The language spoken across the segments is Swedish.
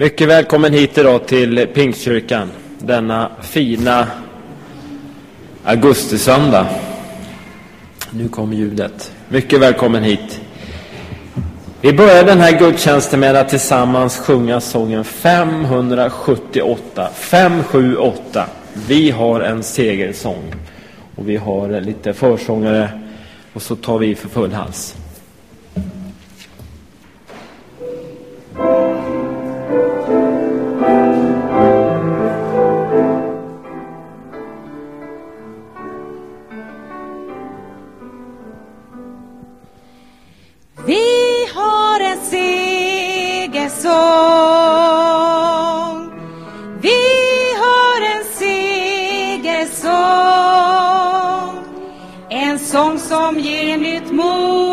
Mycket välkommen hit idag till Pingstkyrkan denna fina augustisöndag. Nu kommer ljudet. Mycket välkommen hit. Vi börjar den här gudstjänsten med att tillsammans sjunga sången 578. 578. Vi har en segersång. Och vi har lite försångare och så tar vi för full hals. Segersång. Vi har en segersång. En sång som ger nytt mod.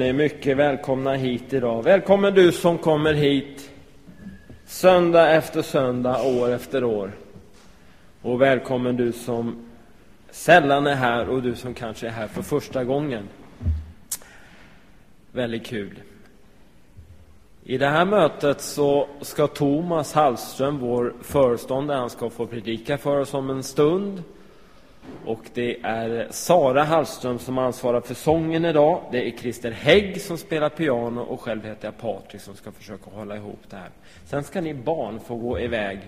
Ni är mycket välkomna hit idag. Välkommen du som kommer hit söndag efter söndag, år efter år. Och välkommen du som sällan är här och du som kanske är här för första gången. Väldigt kul. I det här mötet så ska Thomas Hallström, vår föreståndare, han ska få predika för oss om en stund. Och det är Sara Hallström som ansvarar för sången idag. Det är Christer Hägg som spelar piano och själv heter jag Patrik som ska försöka hålla ihop det här. Sen ska ni barn få gå iväg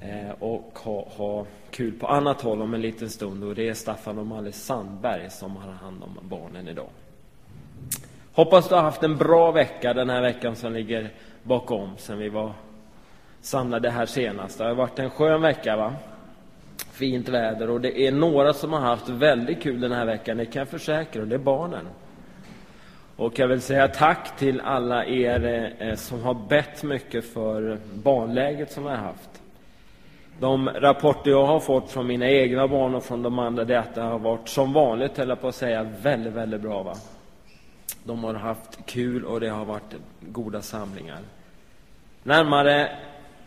eh, och ha, ha kul på annat håll om en liten stund. Och det är Staffan och Malle Sandberg som har hand om barnen idag. Hoppas du har haft en bra vecka den här veckan som ligger bakom sen vi var samlade här senast. Det har varit en skön vecka va? Fint väder och det är några som har haft väldigt kul den här veckan, det kan jag försäkra, och det är barnen. Och jag vill säga tack till alla er eh, som har bett mycket för barnläget som vi har haft. De rapporter jag har fått från mina egna barn och från de andra, det är att det har varit som vanligt, eller på att säga, väldigt, väldigt bra. Va? De har haft kul och det har varit goda samlingar. Närmare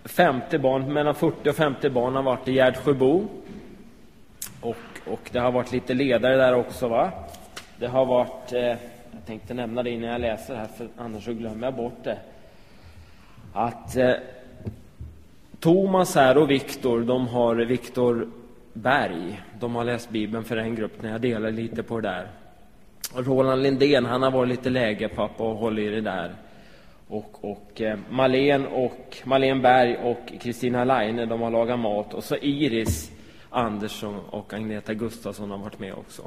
50 barn, mellan 40 och 50 barn har varit i Gärdsjöbo. Och, och det har varit lite ledare där också. va? Det har varit, eh, jag tänkte nämna det innan jag läser här, för annars så glömmer jag bort det. Att eh, Thomas här och Viktor, de har Viktor Berg. De har läst Bibeln för en grupp när jag delar lite på det där. Roland Lindén, han har varit lite lägerpappa och hållit i det där. Och, och eh, och Malén Berg och Kristina Laine de har lagat mat. Och så Iris Andersson och Agneta Gustafsson har varit med också.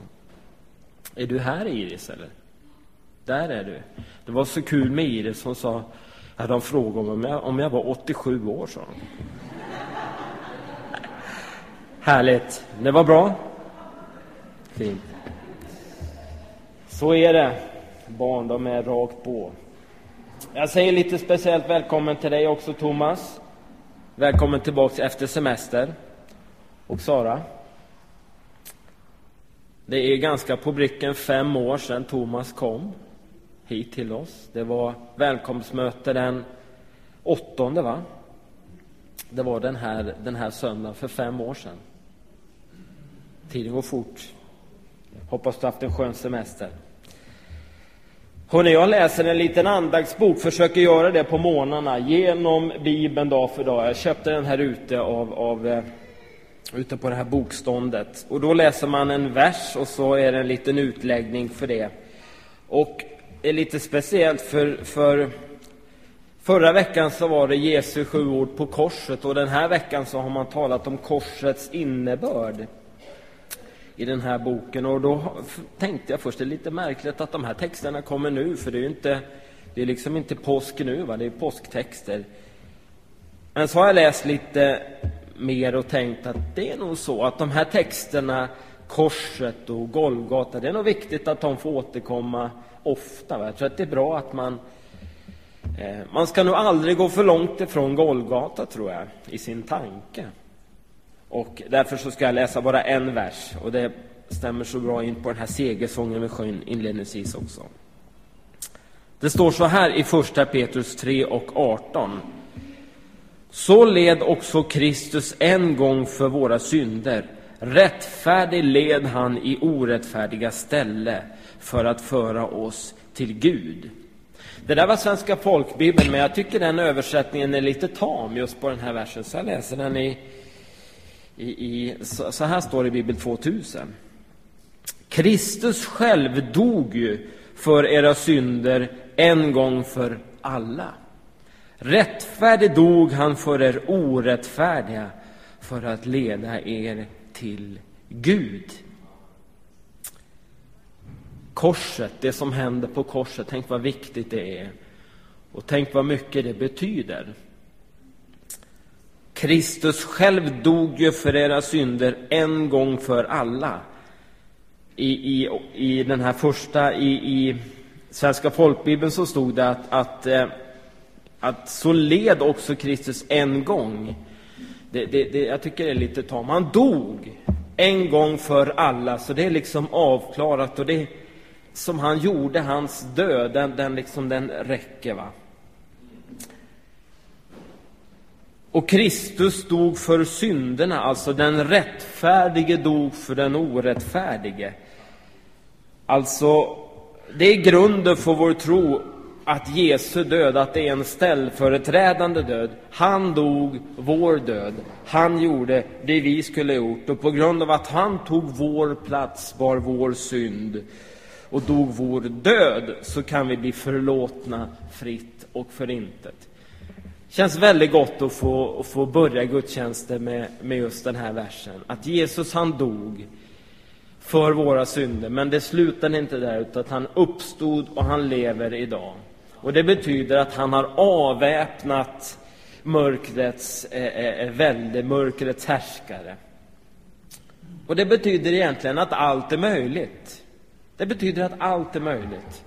Är du här Iris eller? Där är du. Det var så kul med Iris, hon sa, de frågade om jag, om jag var 87 år, sa hon. Härligt. Det var bra. Fint. Så är det. Barn, de är rakt på. Jag säger lite speciellt välkommen till dig också, Thomas. Välkommen tillbaks efter semester. Och Sara. Det är ganska på bricken fem år sedan Thomas kom hit till oss. Det var välkomstmöte den åttonde, va? Det var den här, den här söndagen för fem år sedan. Tiden går fort. Hoppas du haft en skön semester. Hörrni, jag läser en liten andaktsbok, försöker göra det på morgnarna genom Bibeln dag för dag. Jag köpte den här ute av, av eh, ute på det här bokståndet. Och då läser man en vers och så är det en liten utläggning för det. Och det är lite speciellt för, för förra veckan så var det Jesu sju ord på korset och den här veckan så har man talat om korsets innebörd i den här boken. Och då tänkte jag först, det är lite märkligt att de här texterna kommer nu, för det är ju inte, det är liksom inte påsk nu, va? det är påsktexter. Men så har jag läst lite mer och tänkt att det är nog så att de här texterna, korset och Golgata, det är nog viktigt att de får återkomma ofta. Va? Jag tror att det är bra att man eh, man ska nog aldrig gå för långt ifrån Golgata, tror jag, i sin tanke. Och därför så ska jag läsa bara en vers och det stämmer så bra in på den här segersången vi sjöng inledningsvis också. Det står så här i första Petrus 3 och 18. Så led också Kristus en gång för våra synder. Rättfärdig led han i orättfärdiga ställe för att föra oss till Gud. Det där var Svenska folkbibeln, men jag tycker den översättningen är lite tam just på den här versen, så jag läser den i i, i, så här står det i Bibel 2000. Kristus själv dog ju för era synder en gång för alla. Rättfärdig dog han för er orättfärdiga för att leda er till Gud. Korset, det som händer på korset, tänk vad viktigt det är. Och tänk vad mycket det betyder. Kristus själv dog ju för era synder en gång för alla. I, i, i den här första, i, i Svenska folkbibeln så stod det att, att, eh, att så led också Kristus en gång. Det, det, det, jag tycker det är lite tam. Han dog en gång för alla, så det är liksom avklarat. Och det som han gjorde, hans död, den, den, liksom, den räcker. va. Och Kristus dog för synderna, alltså den rättfärdige dog för den orättfärdige. Alltså, det är grunden för vår tro att Jesu död, att det är en ställföreträdande död. Han dog vår död. Han gjorde det vi skulle gjort. Och på grund av att han tog vår plats, bar vår synd och dog vår död, så kan vi bli förlåtna fritt och förintet känns väldigt gott att få, att få börja gudstjänsten med, med just den här versen. Att Jesus han dog för våra synder, men det slutade inte där, utan att han uppstod och han lever idag. Och det betyder att han har avväpnat mörkrets eh, eh, eh välde, mörkrets härskare. Och det betyder egentligen att allt är möjligt. Det betyder att allt är möjligt.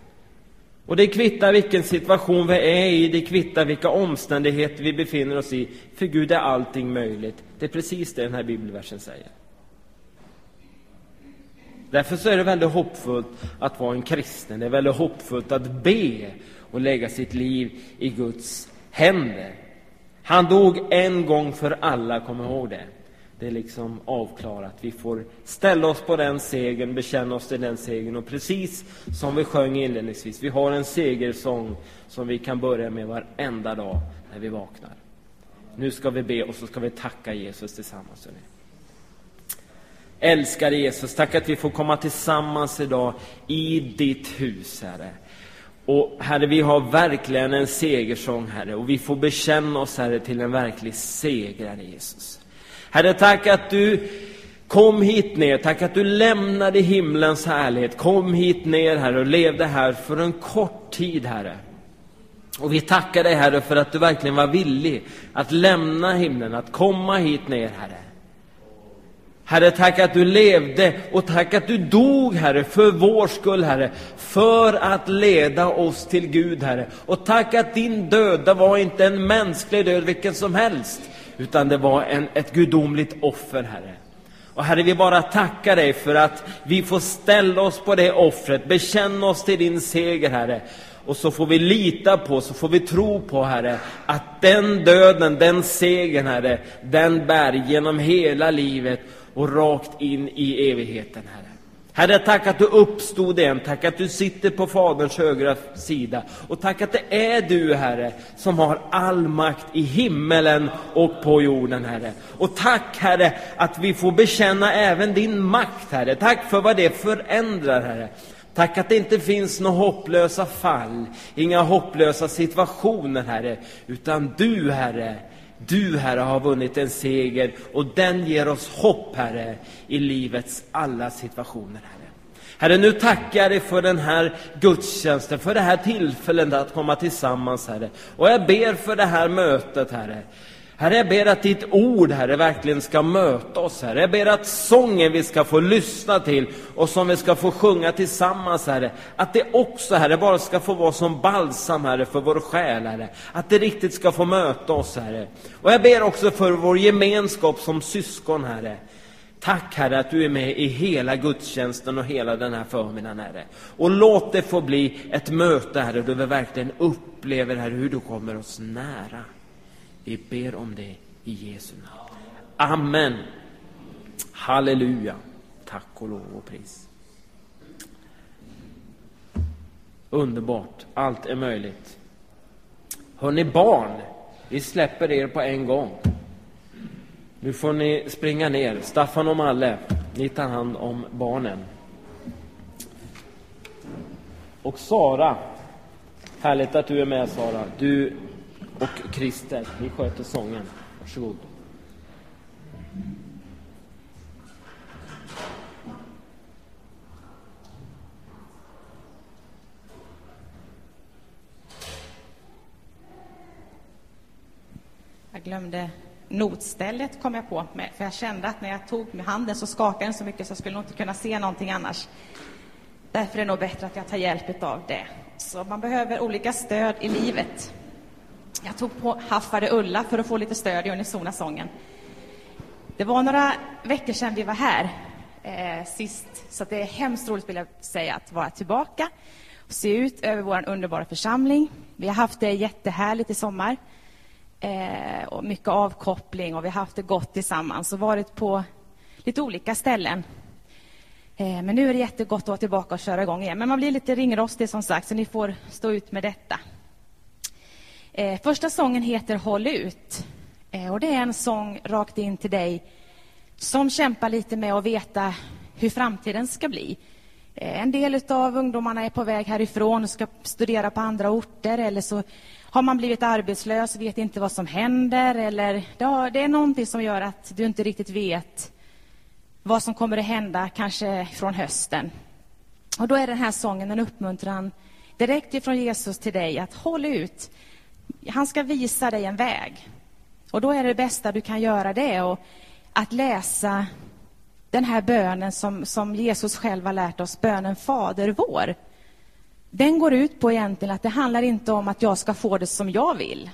Och det kvittar vilken situation vi är i, det kvittar vilka omständigheter vi befinner oss i. För Gud är allting möjligt. Det är precis det den här bibelversen säger. Därför så är det väldigt hoppfullt att vara en kristen. Det är väldigt hoppfullt att be och lägga sitt liv i Guds händer. Han dog en gång för alla, kom ihåg det. Det är liksom avklarat. Vi får ställa oss på den segern, bekänna oss till den segern. Och precis som vi sjöng inledningsvis, vi har en segersång som vi kan börja med varenda dag när vi vaknar. Nu ska vi be och så ska vi tacka Jesus tillsammans. Älskade Jesus, tack att vi får komma tillsammans idag i ditt hus, Herre. Och Herre, vi har verkligen en segersång, Herre, och vi får bekänna oss, Herre, till en verklig segrare, Jesus. Herre, tack att du kom hit ner, tack att du lämnade himlens härlighet, kom hit ner, Herre, och levde här för en kort tid, Herre. Och vi tackar dig, Herre, för att du verkligen var villig att lämna himlen, att komma hit ner, Herre. Herre, tack att du levde och tack att du dog, Herre, för vår skull, Herre, för att leda oss till Gud, Herre. Och tack att din död, det var inte en mänsklig död vilken som helst, utan det var en, ett gudomligt offer, Herre. Och Herre, vi bara tackar dig för att vi får ställa oss på det offret, bekänna oss till din seger, Herre. Och så får vi lita på, så får vi tro på, Herre, att den döden, den segern, Herre, den bär genom hela livet och rakt in i evigheten, Herre. Herre, tack att du uppstod igen, tack att du sitter på Faderns högra sida. Och tack att det är du, Herre, som har all makt i himmelen och på jorden, Herre. Och tack, Herre, att vi får bekänna även din makt, Herre. Tack för vad det förändrar, Herre. Tack att det inte finns några hopplösa fall, inga hopplösa situationer, Herre, utan du, Herre, du, Herre, har vunnit en seger och den ger oss hopp, Herre, i livets alla situationer, Herre. Herre, nu tackar jag dig för den här gudstjänsten, för det här tillfället att komma tillsammans, Herre. Och jag ber för det här mötet, Herre. Herre, jag ber att ditt ord, Herre, verkligen ska möta oss, Herre. Jag ber att sången vi ska få lyssna till och som vi ska få sjunga tillsammans, Herre, att det också, Herre, bara ska få vara som balsam, Herre, för vår själ, Herre. Att det riktigt ska få möta oss, Herre. Och jag ber också för vår gemenskap som syskon, Herre. Tack Herre att du är med i hela gudstjänsten och hela den här förmiddagen Herre. Och låt det få bli ett möte Herre, då vi verkligen upplever Herre hur du kommer oss nära. Vi ber om det i Jesu namn. Amen. Halleluja. Tack och lov och pris. Underbart. Allt är möjligt. Hörni barn, vi släpper er på en gång. Nu får ni springa ner. Staffan och Malle, ni tar hand om barnen. Och Sara, härligt att du är med Sara. Du och Christer. Ni sköter sången. Varsågod. Jag glömde notstället kom jag på, för jag kände att när jag tog med handen så skakade den så mycket så jag skulle nog inte kunna se någonting annars. Därför är det nog bättre att jag tar hjälp av det. Så man behöver olika stöd i livet. Jag tog på Haffade Ulla för att få lite stöd i unisona sången. Det var några veckor sedan vi var här eh, sist, så det är hemskt roligt vill jag säga att vara tillbaka och se ut över vår underbara församling. Vi har haft det jättehärligt i sommar eh, och mycket avkoppling och vi har haft det gott tillsammans och varit på lite olika ställen. Eh, men nu är det jättegott att vara tillbaka och köra igång igen. Men man blir lite ringrostig som sagt, så ni får stå ut med detta. Eh, första sången heter Håll ut. Eh, och det är en sång rakt in till dig som kämpar lite med att veta hur framtiden ska bli. Eh, en del av ungdomarna är på väg härifrån och ska studera på andra orter eller så har man blivit arbetslös, vet inte vad som händer eller ja, det är någonting som gör att du inte riktigt vet vad som kommer att hända, kanske från hösten. Och då är den här sången en uppmuntran direkt ifrån Jesus till dig att håll ut. Han ska visa dig en väg. Och då är det bästa du kan göra det och att läsa den här bönen som, som Jesus själv har lärt oss, bönen Fader vår. Den går ut på egentligen att det handlar inte om att jag ska få det som jag vill.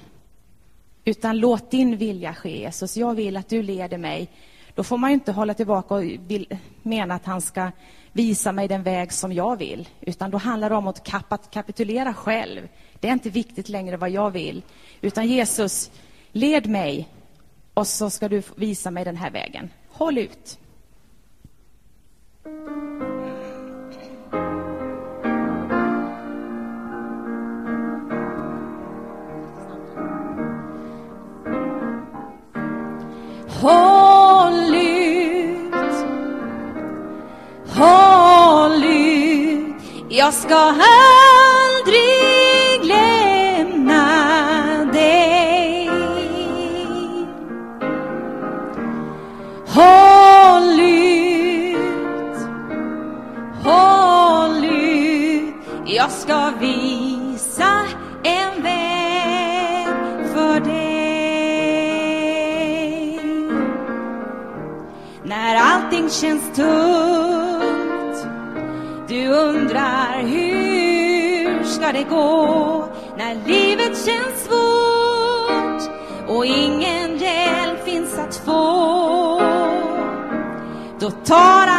Utan låt din vilja ske, Jesus. Jag vill att du leder mig. Då får man inte hålla tillbaka och vill, mena att han ska visa mig den väg som jag vill. Utan då handlar det om att kapitulera själv. Det är inte viktigt längre vad jag vill. Utan Jesus, led mig och så ska du visa mig den här vägen. Håll ut. Håll ut, håll ut. Jag ska aldrig lämna dig. Håll ut, Jag ska vila känns tungt. Du undrar hur ska det gå när livet känns svårt och ingen hjälp finns att få. Då tar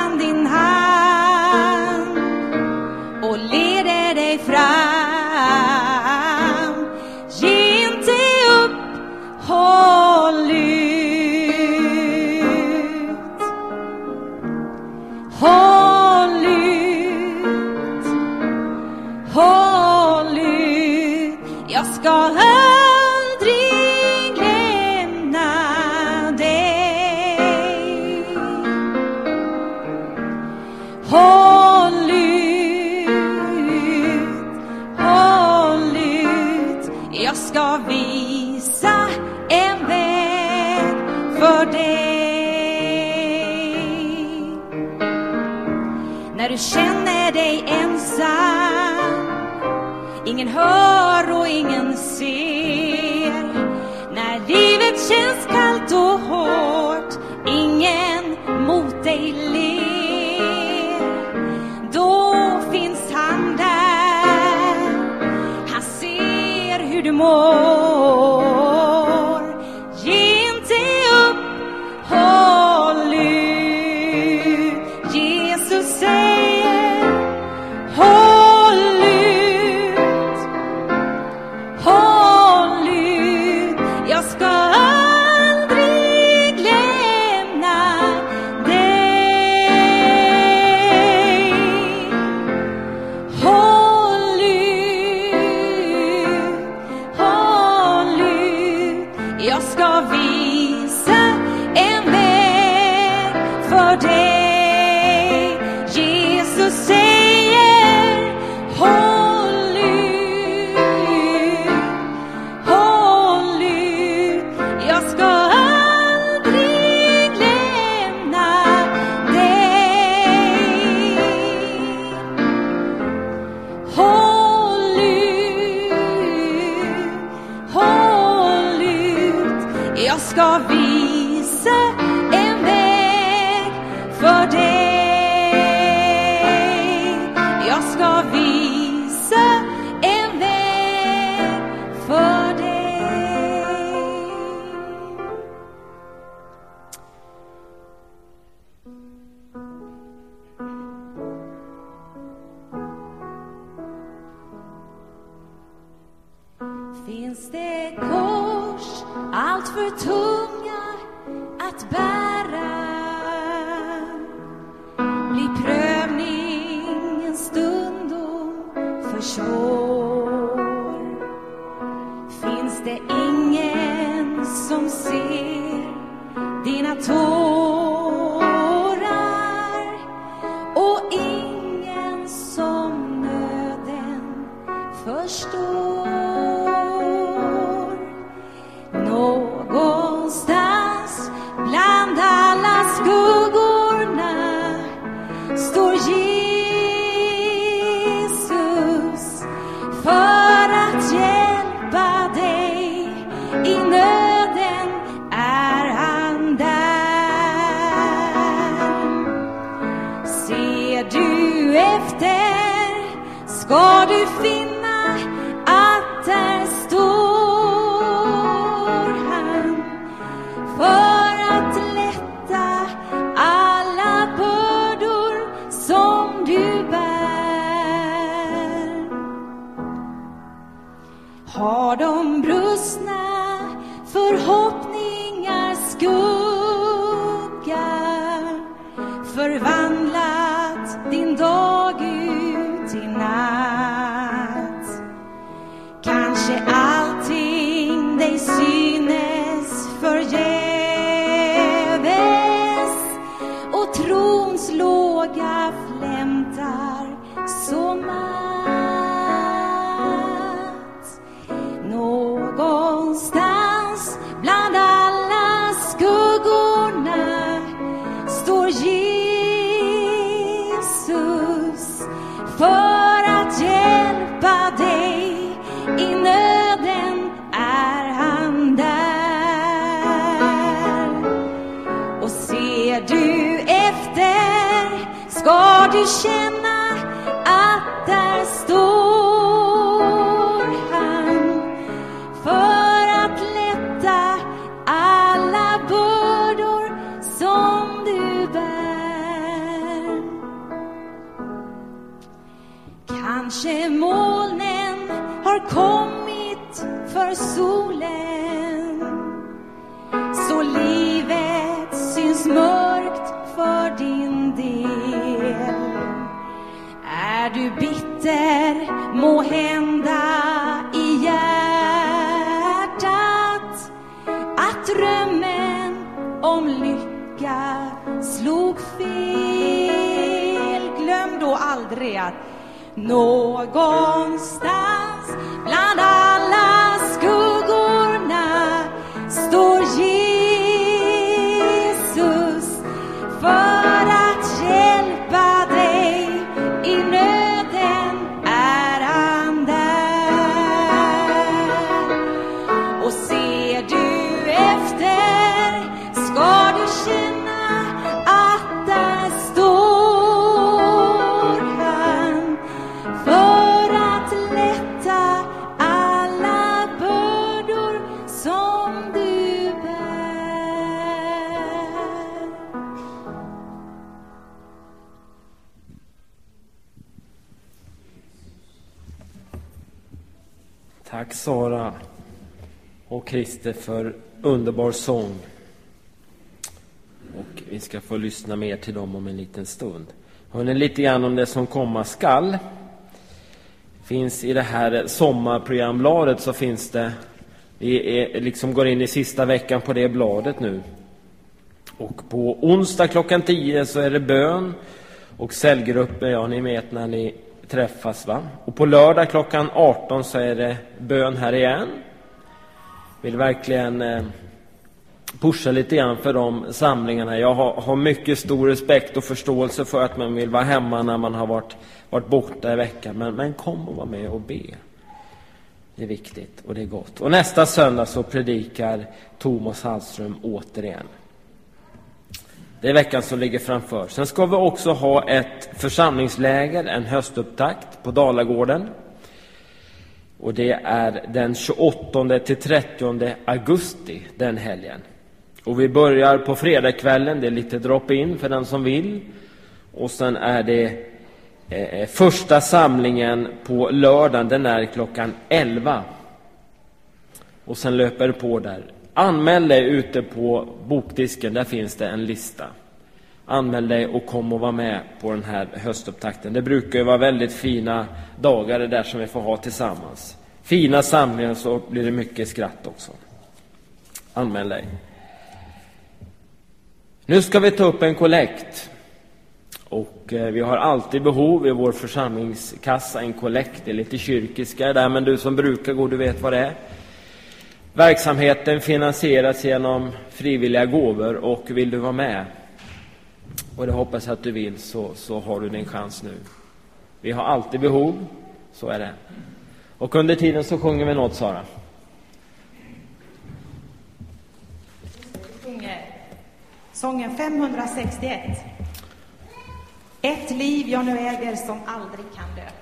någonstans Tack Sara och Christer för underbar sång. Och vi ska få lyssna mer till dem om en liten stund. Hörrni, lite grann om det som komma skall. Finns i det här sommarprogrambladet så finns det, vi är, liksom går in i sista veckan på det bladet nu. Och på onsdag klockan 10 så är det bön och cellgrupper, ja ni vet när ni träffas va. Och på lördag klockan 18 så är det bön här igen. Vill verkligen eh, pusha lite grann för de samlingarna. Jag har, har mycket stor respekt och förståelse för att man vill vara hemma när man har varit, varit borta i veckan. Men, men kom och var med och be. Det är viktigt och det är gott. Och nästa söndag så predikar Thomas Hallström återigen. Det är veckan som ligger framför. Sen ska vi också ha ett församlingsläger, en höstupptakt på Dalagården. Och det är den 28 till 30 augusti den helgen. Och vi börjar på fredagskvällen, det är lite drop-in för den som vill. Och sen är det eh, första samlingen på lördagen, den är klockan 11. Och sen löper det på där. Anmäl dig ute på bokdisken, där finns det en lista. Anmäl dig och kom och var med på den här höstupptakten. Det brukar ju vara väldigt fina dagar det där som vi får ha tillsammans. Fina samlingar så blir det mycket skratt också. Anmäl dig. Nu ska vi ta upp en kollekt. Och eh, vi har alltid behov i vår församlingskassa en kollekt. Det är lite kyrkiska där, men du som brukar gå, du vet vad det är. Verksamheten finansieras genom frivilliga gåvor och vill du vara med, och det hoppas jag att du vill, så, så har du din chans nu. Vi har alltid behov, så är det. Och under tiden så sjunger vi något, Sara. sjunger sången 561. Ett liv jag nu äger som aldrig kan dö.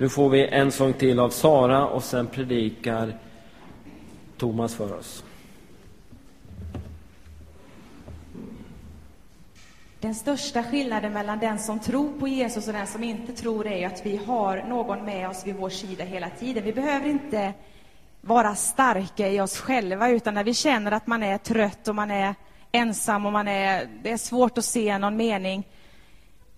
Nu får vi en sång till av Sara och sen predikar Thomas för oss. Den största skillnaden mellan den som tror på Jesus och den som inte tror är ju att vi har någon med oss vid vår sida hela tiden. Vi behöver inte vara starka i oss själva, utan när vi känner att man är trött och man är ensam och man är, det är svårt att se någon mening,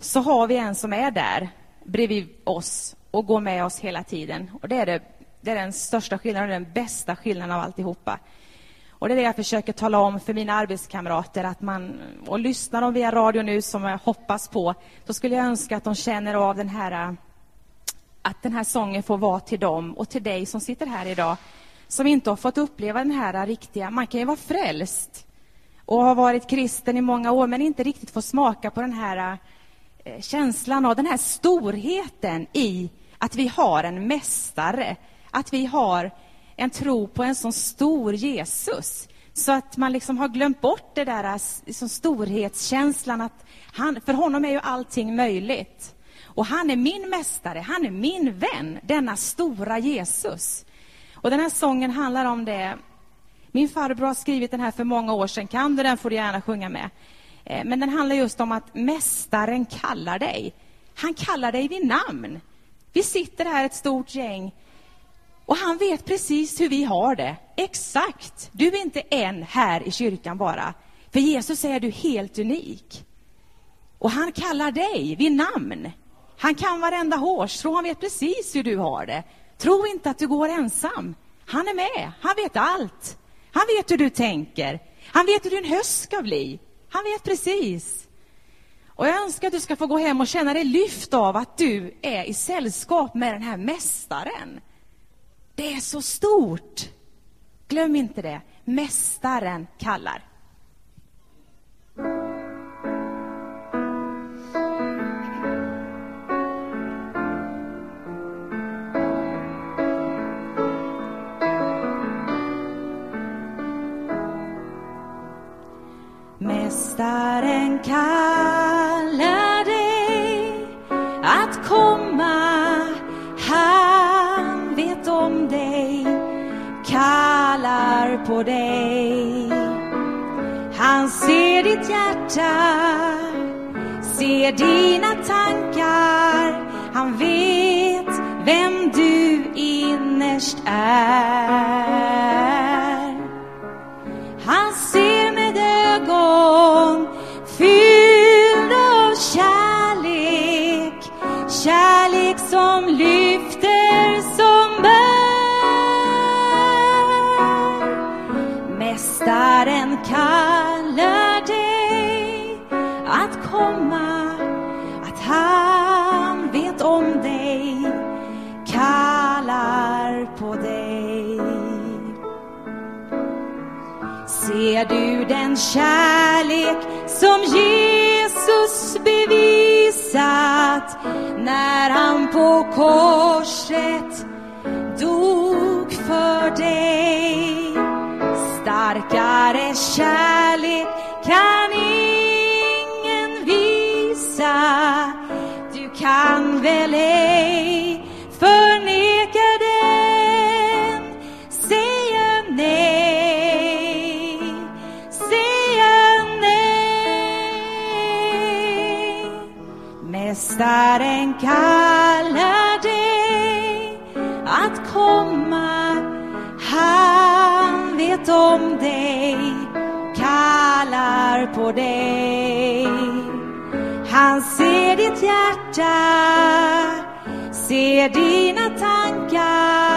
så har vi en som är där bredvid oss och går med oss hela tiden. Och det är, det, det är den största skillnaden och den bästa skillnaden av alltihopa. Och det är det jag försöker tala om för mina arbetskamrater, att man, och lyssnar de via radio nu som jag hoppas på, så skulle jag önska att de känner av den här, att den här sången får vara till dem och till dig som sitter här idag, som inte har fått uppleva den här riktiga, man kan ju vara frälst och ha varit kristen i många år, men inte riktigt få smaka på den här eh, känslan av den här storheten i att vi har en mästare, att vi har en tro på en sån stor Jesus. Så att man liksom har glömt bort det där liksom storhetskänslan att han, för honom är ju allting möjligt. Och han är min mästare, han är min vän, denna stora Jesus. Och den här sången handlar om det. Min farbror har skrivit den här för många år sedan. Kan du den får du gärna sjunga med. Eh, men den handlar just om att mästaren kallar dig. Han kallar dig vid namn. Vi sitter här ett stort gäng och han vet precis hur vi har det. Exakt. Du är inte en här i kyrkan bara. För Jesus är du helt unik. Och han kallar dig vid namn. Han kan varenda hårstrå, han vet precis hur du har det. Tro inte att du går ensam. Han är med, han vet allt. Han vet hur du tänker. Han vet hur din höst ska bli. Han vet precis. Och jag önskar att du ska få gå hem och känna dig lyft av att du är i sällskap med den här mästaren. Det är så stort. Glöm inte det. Mästaren kallar. Mästaren kallar på dig. Han ser ditt hjärta, ser dina tankar. Han vet vem du innerst är. Han ser med ögon fyllda av kärlek, kärlek som lyfter kallar dig att komma, att han vet om dig, kallar på dig. Ser du den kärlek som Jesus bevisat när han på korset dog för dig? Starkare kärlek kan ingen visa. Du kan väl ej på dig. Han ser ditt hjärta, ser dina tankar,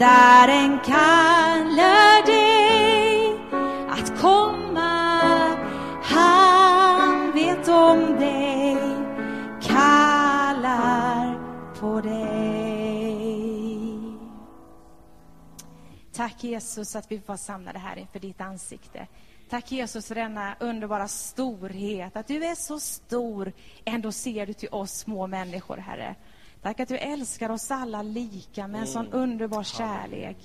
Mästaren kallar dig att komma, han vet om dig, kallar på dig. Tack Jesus att vi får samla det här inför ditt ansikte. Tack Jesus för denna underbara storhet, att du är så stor, ändå ser du till oss små människor, Herre. Tack att du älskar oss alla lika med en sån underbar kärlek.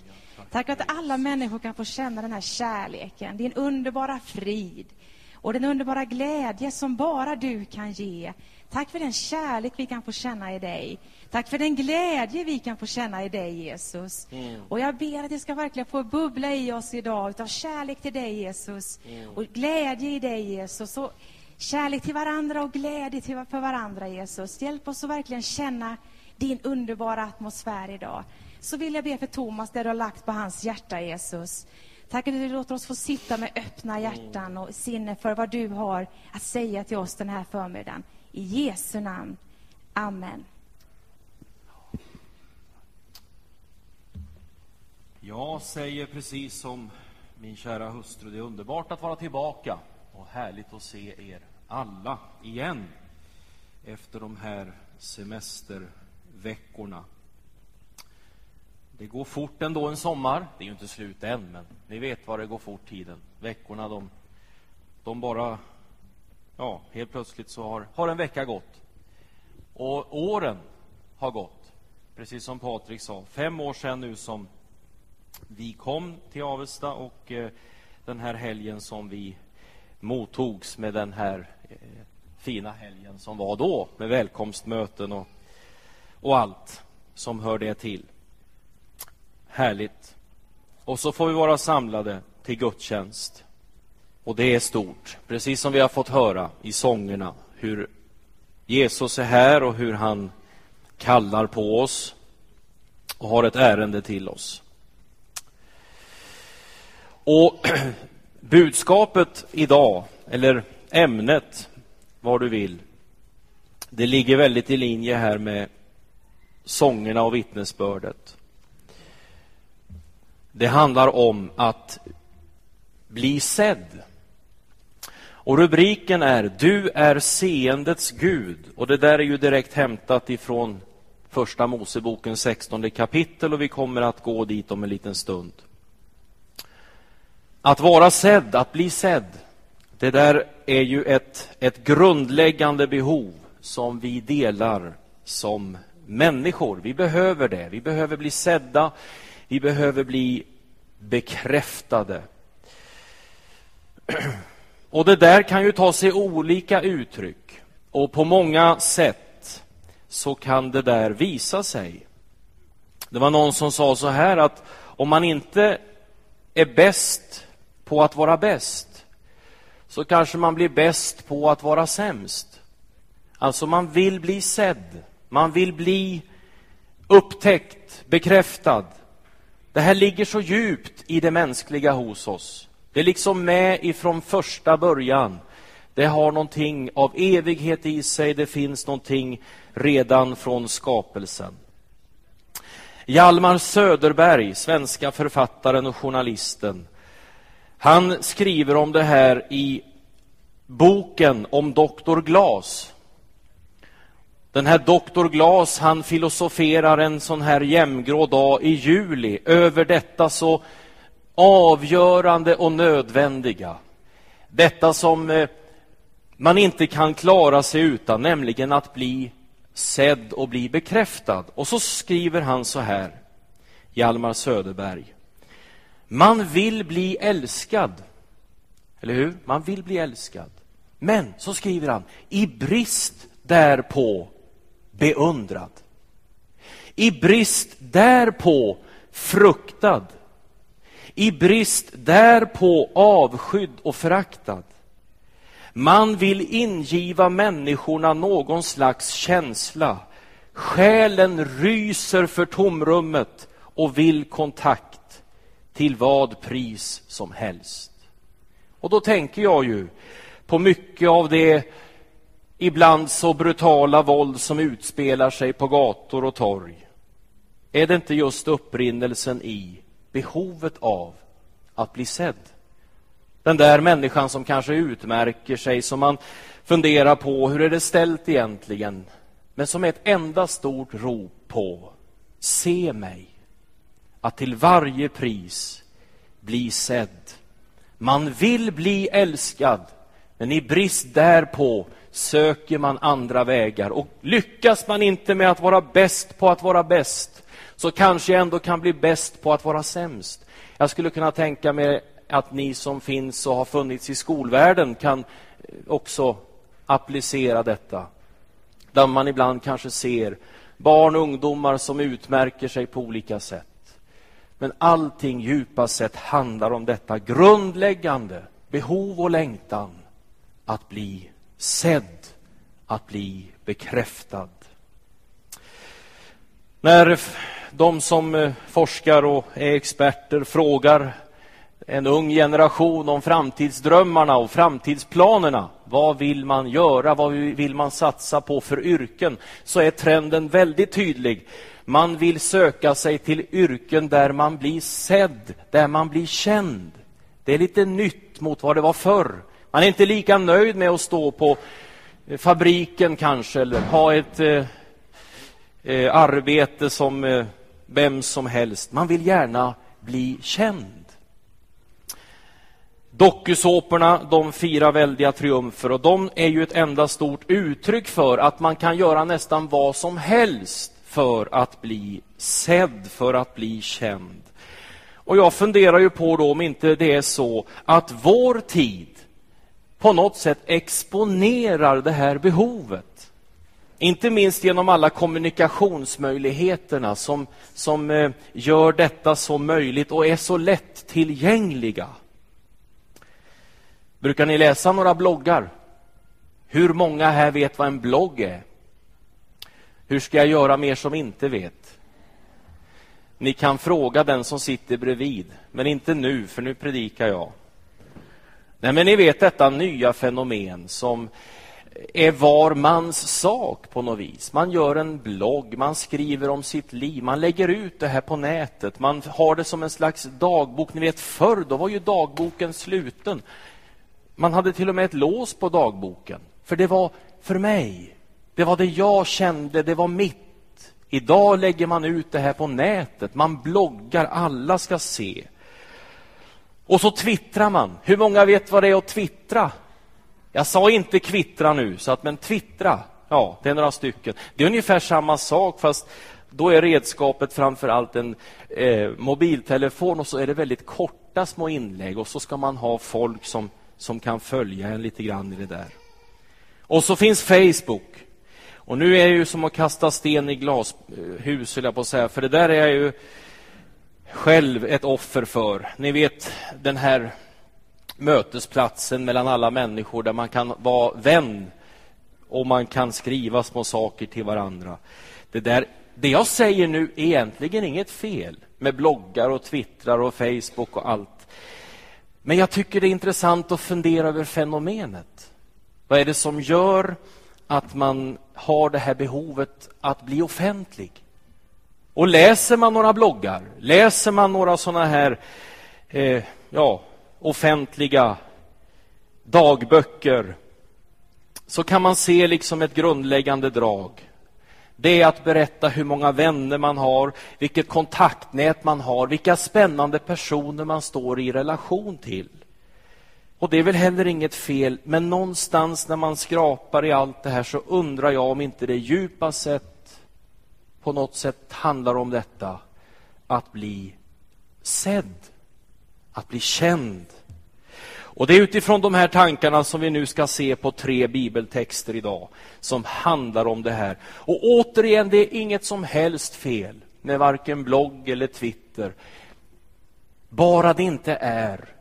Tack att alla människor kan få känna den här kärleken, din underbara frid och den underbara glädje som bara du kan ge. Tack för den kärlek vi kan få känna i dig. Tack för den glädje vi kan få känna i dig, Jesus. Och jag ber att det ska verkligen få bubbla i oss idag utav kärlek till dig, Jesus. Och glädje i dig, Jesus. Och kärlek till varandra och glädje till, för varandra, Jesus. Hjälp oss att verkligen känna din underbara atmosfär idag. Så vill jag be för Thomas, det du har lagt på hans hjärta, Jesus. Tack att du låter oss få sitta med öppna hjärtan och sinne för vad du har att säga till oss den här förmiddagen. I Jesu namn. Amen. Jag säger precis som min kära hustru, det är underbart att vara tillbaka och härligt att se er alla igen efter de här semesterveckorna. Det går fort ändå en sommar. Det är ju inte slut än, men ni vet vad det går fort tiden. Veckorna, de, de bara... Ja, helt plötsligt så har, har en vecka gått. Och åren har gått, precis som Patrik sa. Fem år sedan nu som vi kom till Avesta och eh, den här helgen som vi mottogs med den här eh, fina helgen som var då med välkomstmöten och, och allt som hör det till. Härligt. Och så får vi vara samlade till gudstjänst. Och det är stort, precis som vi har fått höra i sångerna hur Jesus är här och hur han kallar på oss och har ett ärende till oss. Och budskapet idag, eller ämnet, vad du vill, det ligger väldigt i linje här med sångerna och vittnesbördet. Det handlar om att bli sedd. Och rubriken är Du är seendets Gud. Och det där är ju direkt hämtat ifrån Första Moseboken 16 kapitel och vi kommer att gå dit om en liten stund. Att vara sedd, att bli sedd, det där är ju ett, ett grundläggande behov som vi delar som människor. Vi behöver det. Vi behöver bli sedda. Vi behöver bli bekräftade. Och det där kan ju ta sig olika uttryck. Och på många sätt så kan det där visa sig. Det var någon som sa så här att om man inte är bäst på att vara bäst så kanske man blir bäst på att vara sämst. Alltså man vill bli sedd, man vill bli upptäckt, bekräftad. Det här ligger så djupt i det mänskliga hos oss. Det är liksom med ifrån första början. Det har någonting av evighet i sig, det finns någonting redan från skapelsen. Hjalmar Söderberg, svenska författaren och journalisten, han skriver om det här i boken om Doktor Glas. Den här Doktor Glas, han filosoferar en sån här jämngrå dag i juli över detta så avgörande och nödvändiga. Detta som eh, man inte kan klara sig utan, nämligen att bli sedd och bli bekräftad. Och så skriver han så här, Hjalmar Söderberg. Man vill bli älskad. Eller hur? Man vill bli älskad. Men, så skriver han, i brist därpå beundrad. I brist därpå fruktad. I brist därpå avskydd och föraktad. Man vill ingiva människorna någon slags känsla. Själen ryser för tomrummet och vill kontakt till vad pris som helst. Och då tänker jag ju på mycket av det ibland så brutala våld som utspelar sig på gator och torg. Är det inte just upprinnelsen i behovet av att bli sedd? Den där människan som kanske utmärker sig, som man funderar på hur är det ställt egentligen, men som är ett enda stort rop på se mig, att till varje pris bli sedd. Man vill bli älskad, men i brist därpå söker man andra vägar. Och lyckas man inte med att vara bäst på att vara bäst, så kanske jag ändå kan bli bäst på att vara sämst. Jag skulle kunna tänka mig att ni som finns och har funnits i skolvärlden kan eh, också applicera detta. Där man ibland kanske ser barn och ungdomar som utmärker sig på olika sätt. Men allting djupast sett handlar om detta grundläggande behov och längtan att bli sedd, att bli bekräftad. När de som eh, forskar och är experter frågar en ung generation om framtidsdrömmarna och framtidsplanerna. Vad vill man göra? Vad vill man satsa på för yrken? Så är trenden väldigt tydlig. Man vill söka sig till yrken där man blir sedd, där man blir känd. Det är lite nytt mot vad det var förr. Man är inte lika nöjd med att stå på eh, fabriken kanske eller ha ett eh, eh, arbete som eh, vem som helst. Man vill gärna bli känd. Dokusåporna, de firar väldiga triumfer och de är ju ett enda stort uttryck för att man kan göra nästan vad som helst för att bli sedd, för att bli känd. Och jag funderar ju på då om inte det är så att vår tid på något sätt exponerar det här behovet. Inte minst genom alla kommunikationsmöjligheterna som, som eh, gör detta så möjligt och är så lättillgängliga. Brukar ni läsa några bloggar? Hur många här vet vad en blogg är? Hur ska jag göra med er som inte vet? Ni kan fråga den som sitter bredvid, men inte nu, för nu predikar jag. Nej, men ni vet detta nya fenomen som är var mans sak på något vis. Man gör en blogg, man skriver om sitt liv, man lägger ut det här på nätet, man har det som en slags dagbok. Ni vet förr, då var ju dagboken sluten. Man hade till och med ett lås på dagboken, för det var för mig. Det var det jag kände, det var mitt. Idag lägger man ut det här på nätet, man bloggar, alla ska se. Och så twittrar man. Hur många vet vad det är att twittra? Jag sa inte kvittra nu, så att, men twittra, ja, det är några stycken. Det är ungefär samma sak, fast då är redskapet framför allt en eh, mobiltelefon och så är det väldigt korta små inlägg och så ska man ha folk som, som kan följa en lite grann i det där. Och så finns Facebook. Och nu är det ju som att kasta sten i glashus, eh, jag på att säga, för det där är jag ju själv ett offer för. Ni vet den här mötesplatsen mellan alla människor där man kan vara vän och man kan skriva små saker till varandra. Det, där, det jag säger nu är egentligen inget fel med bloggar och twittrar och Facebook och allt. Men jag tycker det är intressant att fundera över fenomenet. Vad är det som gör att man har det här behovet att bli offentlig? Och läser man några bloggar, läser man några sådana här eh, ja, offentliga dagböcker så kan man se liksom ett grundläggande drag. Det är att berätta hur många vänner man har, vilket kontaktnät man har, vilka spännande personer man står i relation till. Och det är väl heller inget fel, men någonstans när man skrapar i allt det här så undrar jag om inte det djupa sett på något sätt handlar om detta, att bli sedd, att bli känd. Och det är utifrån de här tankarna som vi nu ska se på tre bibeltexter idag som handlar om det här. Och återigen, det är inget som helst fel med varken blogg eller Twitter. Bara det inte är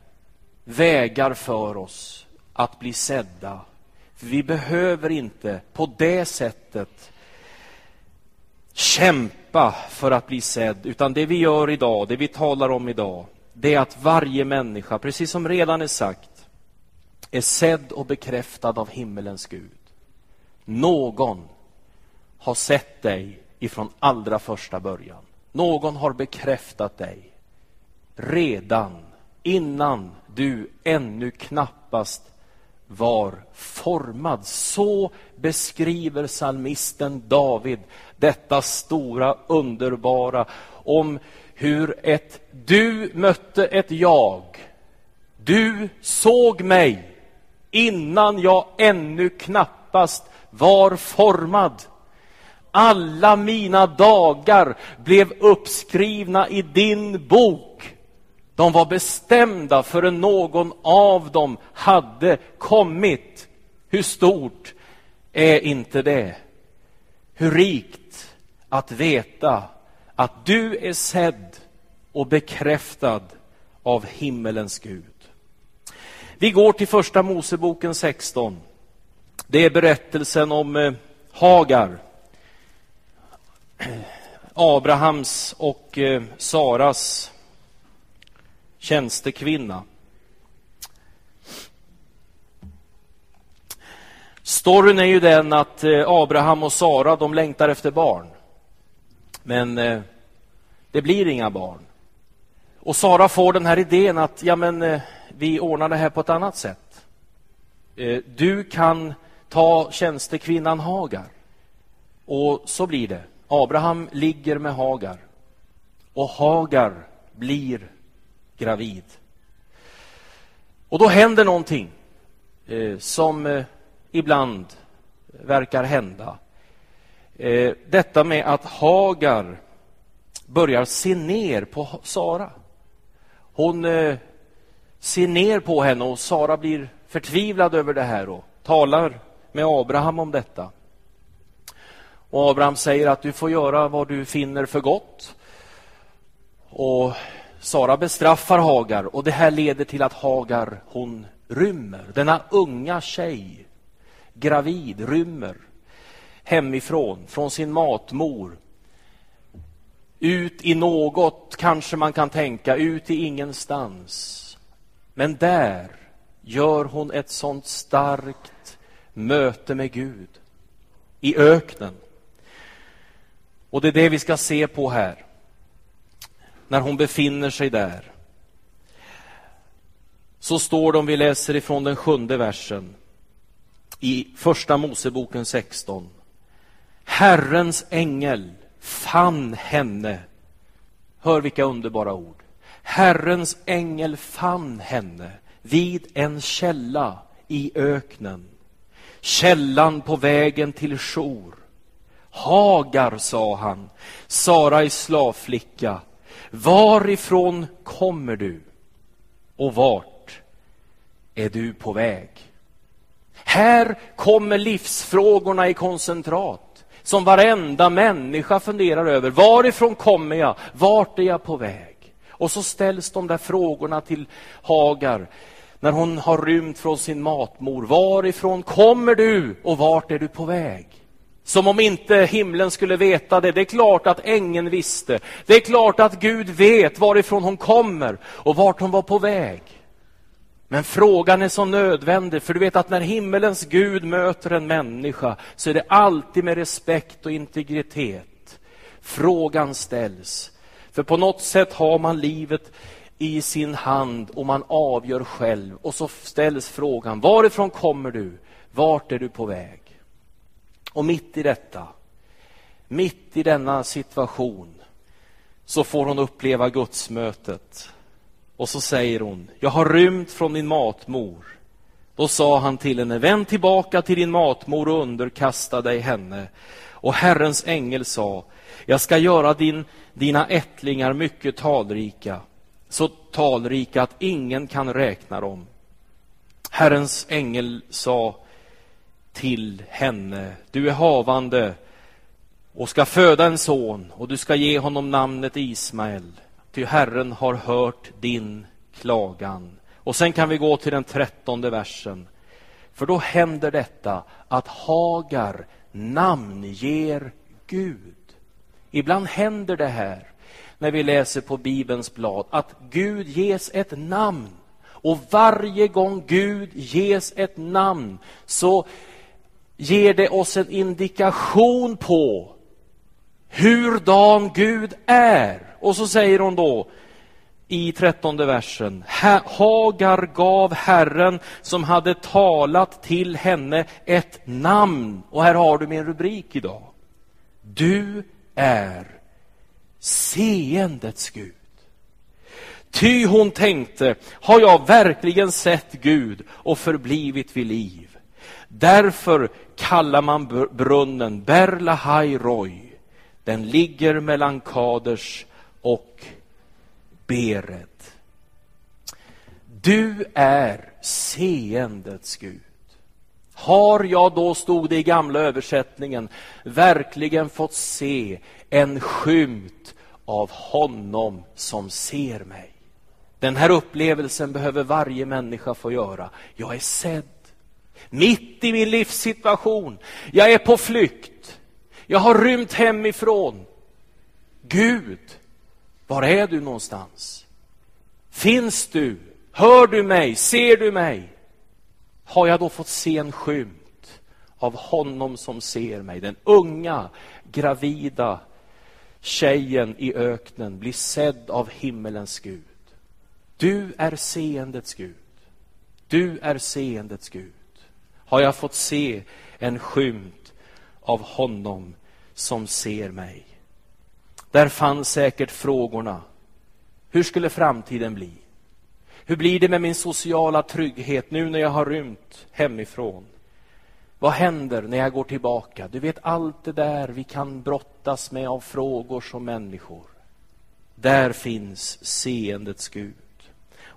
vägar för oss att bli sedda. För vi behöver inte på det sättet kämpa för att bli sedd, utan det vi gör idag, det vi talar om idag, det är att varje människa, precis som redan är sagt, är sedd och bekräftad av himmelens Gud. Någon har sett dig ifrån allra första början. Någon har bekräftat dig redan innan du ännu knappast var formad. Så beskriver salmisten David detta stora, underbara om hur ett du mötte ett jag. Du såg mig innan jag ännu knappast var formad. Alla mina dagar blev uppskrivna i din bok. De var bestämda förrän någon av dem hade kommit. Hur stort är inte det? Hur rikt att veta att du är sedd och bekräftad av himmelens Gud. Vi går till Första Moseboken 16. Det är berättelsen om eh, Hagar, Abrahams och eh, Saras tjänstekvinna. Storyn är ju den att eh, Abraham och Sara de längtar efter barn. Men eh, det blir inga barn. Och Sara får den här idén att ja, men, eh, vi ordnar det här på ett annat sätt. Du kan ta tjänstekvinnan Hagar. Och så blir det. Abraham ligger med Hagar. Och Hagar blir gravid. Och då händer någonting eh, som eh, ibland verkar hända. Eh, detta med att Hagar börjar se ner på Sara. Hon eh, ser ner på henne och Sara blir förtvivlad över det här och talar med Abraham om detta. Och Abraham säger att du får göra vad du finner för gott. Och Sara bestraffar Hagar och det här leder till att Hagar hon rymmer. Denna unga tjej, gravid, rymmer hemifrån, från sin matmor. Ut i något, kanske man kan tänka, ut i ingenstans. Men där gör hon ett sånt starkt möte med Gud i öknen. Och det är det vi ska se på här, när hon befinner sig där. Så står det, om vi läser ifrån den sjunde versen, i Första Moseboken 16. Herrens ängel fann henne. Hör vilka underbara ord. Herrens ängel fann henne vid en källa i öknen, källan på vägen till Shor. Hagar, sa han, Sarais slavflicka, varifrån kommer du och vart är du på väg? Här kommer livsfrågorna i koncentrat som varenda människa funderar över. Varifrån kommer jag? Vart är jag på väg? Och så ställs de där frågorna till Hagar när hon har rymt från sin matmor. Varifrån kommer du och vart är du på väg? Som om inte himlen skulle veta det. Det är klart att ängeln visste. Det är klart att Gud vet varifrån hon kommer och vart hon var på väg. Men frågan är så nödvändig, för du vet att när himmelens Gud möter en människa så är det alltid med respekt och integritet. Frågan ställs. För på något sätt har man livet i sin hand och man avgör själv. Och så ställs frågan, varifrån kommer du? Vart är du på väg? Och mitt i detta, mitt i denna situation, så får hon uppleva gudsmötet. Och så säger hon, jag har rymt från min matmor. Då sa han till henne, vänd tillbaka till din matmor och underkasta dig henne. Och Herrens ängel sa, jag ska göra din, dina ättlingar mycket talrika, så talrika att ingen kan räkna dem. Herrens ängel sa till henne, du är havande och ska föda en son och du ska ge honom namnet Ismael, ty Herren har hört din klagan. Och sen kan vi gå till den trettonde versen. För då händer detta att Hagar namnger Gud. Ibland händer det här när vi läser på Bibelns blad att Gud ges ett namn. Och varje gång Gud ges ett namn så ger det oss en indikation på hurdan Gud är. Och så säger hon då i trettonde versen. Hagar gav Herren som hade talat till henne ett namn. Och här har du min rubrik idag. Du är seendets Gud. Ty hon tänkte, har jag verkligen sett Gud och förblivit vid liv? Därför kallar man brunnen Berlahai Roy. Den ligger mellan Kaders och Bered. Du är seendets Gud. Har jag då, stod det i gamla översättningen, verkligen fått se en skymt av honom som ser mig? Den här upplevelsen behöver varje människa få göra. Jag är sedd. Mitt i min livssituation. Jag är på flykt. Jag har rymt hemifrån. Gud, var är du någonstans? Finns du? Hör du mig? Ser du mig? har jag då fått se en skymt av honom som ser mig. Den unga, gravida tjejen i öknen blir sedd av himmelens Gud. Du är seendets Gud. Du är seendets Gud. Har jag fått se en skymt av honom som ser mig? Där fanns säkert frågorna. Hur skulle framtiden bli? Hur blir det med min sociala trygghet nu när jag har rymt hemifrån? Vad händer när jag går tillbaka? Du vet allt det där vi kan brottas med av frågor som människor. Där finns seendets Gud.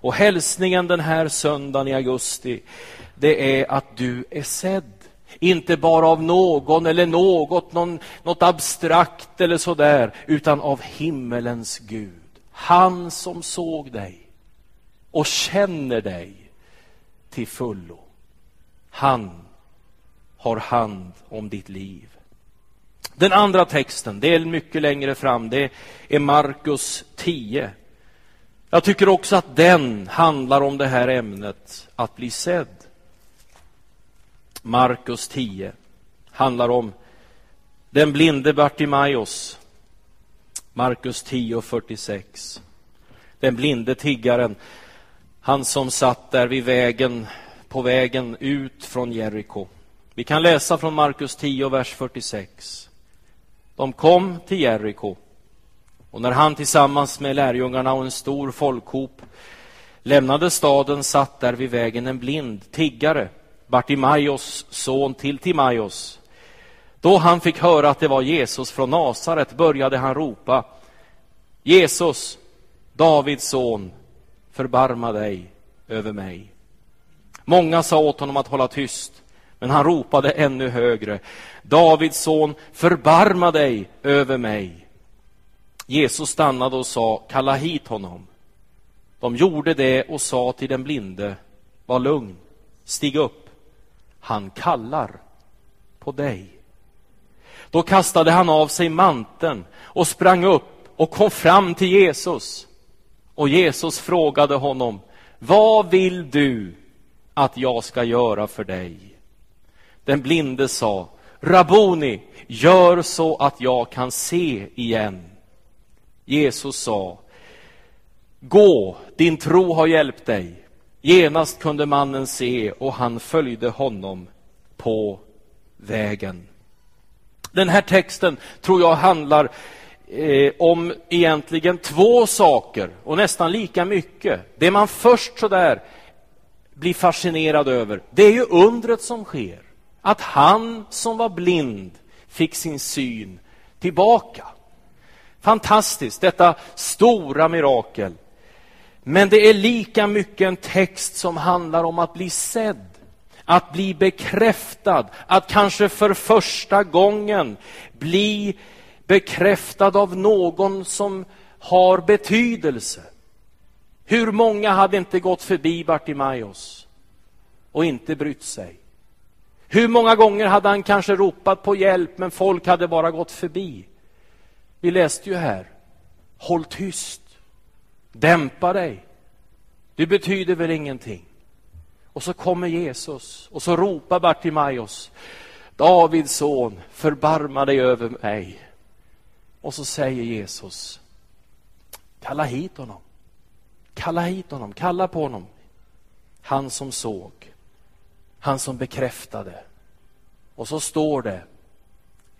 Och hälsningen den här söndagen i augusti, det är att du är sedd. Inte bara av någon eller något, någon, något abstrakt eller sådär, utan av himmelens Gud. Han som såg dig och känner dig till fullo. Han har hand om ditt liv. Den andra texten, det är mycket längre fram, det är Markus 10. Jag tycker också att den handlar om det här ämnet, att bli sedd. Markus 10 handlar om den blinde Bartimaios. Markus 10 46. Den blinde tiggaren, han som satt där vid vägen, på vägen ut från Jeriko. Vi kan läsa från Markus 10, vers 46. De kom till Jeriko och när han tillsammans med lärjungarna och en stor folkhop lämnade staden satt där vid vägen en blind tiggare, Bartimaios son till Timaios. Då han fick höra att det var Jesus från Nasaret började han ropa Jesus, Davids son, förbarma dig över mig. Många sa åt honom att hålla tyst, men han ropade ännu högre. Davids son, förbarma dig över mig. Jesus stannade och sa, kalla hit honom. De gjorde det och sa till den blinde, var lugn, stig upp, han kallar på dig. Då kastade han av sig manteln och sprang upp och kom fram till Jesus. Och Jesus frågade honom, vad vill du att jag ska göra för dig? Den blinde sa, Rabuni, gör så att jag kan se igen. Jesus sa, gå, din tro har hjälpt dig. Genast kunde mannen se och han följde honom på vägen. Den här texten tror jag handlar eh, om egentligen två saker och nästan lika mycket. Det man först sådär blir fascinerad över, det är ju undret som sker. Att han som var blind fick sin syn tillbaka. Fantastiskt, detta stora mirakel. Men det är lika mycket en text som handlar om att bli sedd, att bli bekräftad, att kanske för första gången bli bekräftad av någon som har betydelse. Hur många hade inte gått förbi Bartimaios och inte brytt sig? Hur många gånger hade han kanske ropat på hjälp, men folk hade bara gått förbi? Vi läste ju här, håll tyst, dämpa dig, Du betyder väl ingenting. Och så kommer Jesus och så ropar Bartimaios, Davids son, förbarma dig över mig. Och så säger Jesus, kalla hit honom. Kalla hit honom, kalla på honom. Han som såg, han som bekräftade. Och så står det,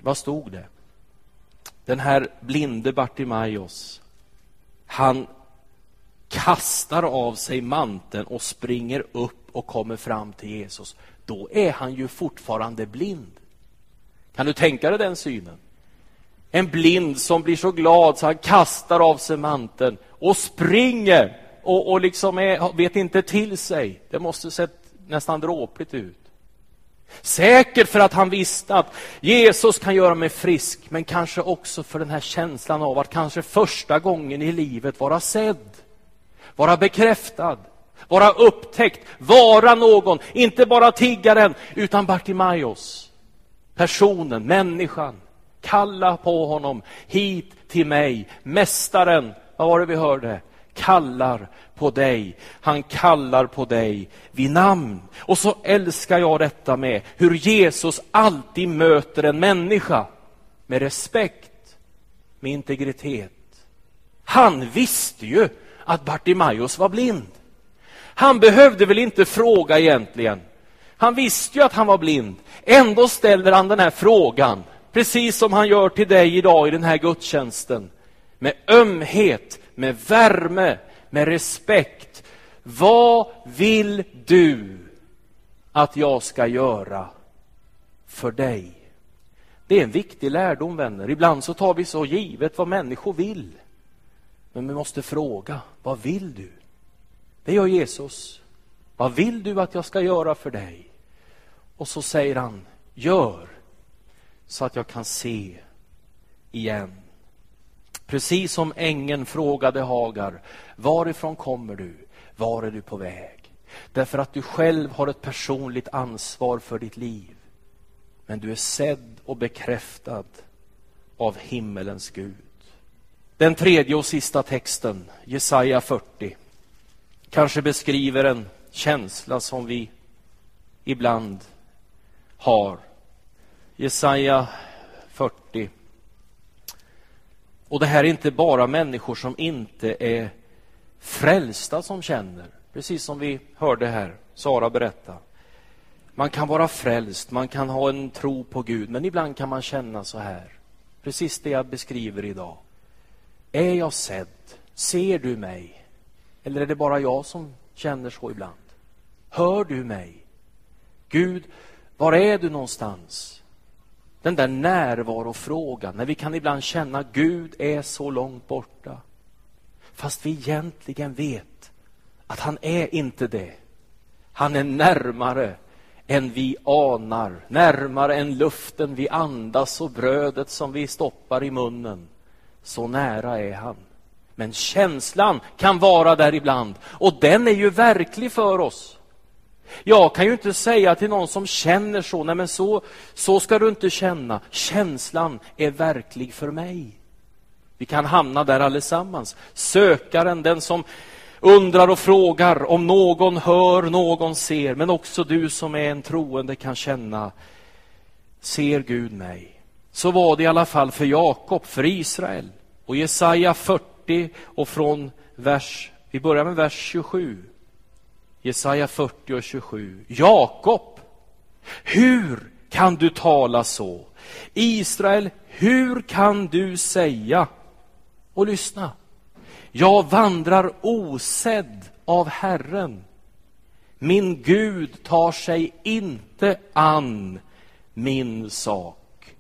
vad stod det? Den här blinde Bartimaios, han kastar av sig manteln och springer upp och kommer fram till Jesus. Då är han ju fortfarande blind. Kan du tänka dig den synen? En blind som blir så glad så han kastar av sig manteln och springer och, och liksom är, vet inte till sig. Det måste sett nästan dråpligt ut. Säkert för att han visste att Jesus kan göra mig frisk, men kanske också för den här känslan av att kanske första gången i livet vara sedd, vara bekräftad, vara upptäckt, vara någon, inte bara tiggaren, utan Bartimaios. Personen, människan. Kalla på honom hit till mig. Mästaren, vad var det vi hörde? Kallar på dig. Han kallar på dig vid namn. Och så älskar jag detta med hur Jesus alltid möter en människa med respekt, med integritet. Han visste ju att Bartimaios var blind. Han behövde väl inte fråga egentligen. Han visste ju att han var blind. Ändå ställer han den här frågan, precis som han gör till dig idag i den här gudstjänsten. Med ömhet, med värme, med respekt. Vad vill du att jag ska göra för dig? Det är en viktig lärdom, vänner. Ibland så tar vi så givet vad människor vill. Men vi måste fråga, vad vill du? Det gör Jesus. Vad vill du att jag ska göra för dig? Och så säger han, gör så att jag kan se igen. Precis som ängeln frågade Hagar, varifrån kommer du? Var är du på väg? Därför att du själv har ett personligt ansvar för ditt liv. Men du är sedd och bekräftad av himmelens Gud. Den tredje och sista texten, Jesaja 40, kanske beskriver en känsla som vi ibland har. Jesaja 40. Och det här är inte bara människor som inte är frälsta som känner, precis som vi hörde här, Sara berätta. Man kan vara frälst, man kan ha en tro på Gud, men ibland kan man känna så här. Precis det jag beskriver idag. Är jag sedd? Ser du mig? Eller är det bara jag som känner så ibland? Hör du mig? Gud, var är du någonstans? Den där närvarofrågan, när vi kan ibland känna Gud är så långt borta. Fast vi egentligen vet att han är inte det. Han är närmare än vi anar, närmare än luften vi andas och brödet som vi stoppar i munnen. Så nära är han. Men känslan kan vara där ibland och den är ju verklig för oss. Jag kan ju inte säga till någon som känner så, nej men så, så ska du inte känna. Känslan är verklig för mig. Vi kan hamna där allesammans. Sökaren, den som undrar och frågar om någon hör, någon ser, men också du som är en troende kan känna, ser Gud mig? Så var det i alla fall för Jakob, för Israel. Och Jesaja 40 och från vers, vi börjar med vers 27. Jesaja 40 och 27. Jakob, hur kan du tala så? Israel, hur kan du säga? Och lyssna. Jag vandrar osedd av Herren. Min Gud tar sig inte an min sak.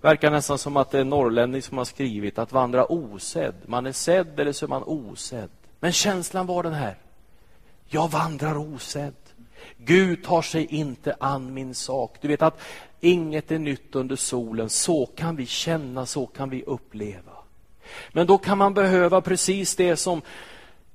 Verkar nästan som att det är en norrlänning som har skrivit att vandra osedd. Man är sedd eller så är man osedd. Men känslan var den här. Jag vandrar osedd. Gud tar sig inte an min sak. Du vet att inget är nytt under solen. Så kan vi känna, så kan vi uppleva. Men då kan man behöva precis det som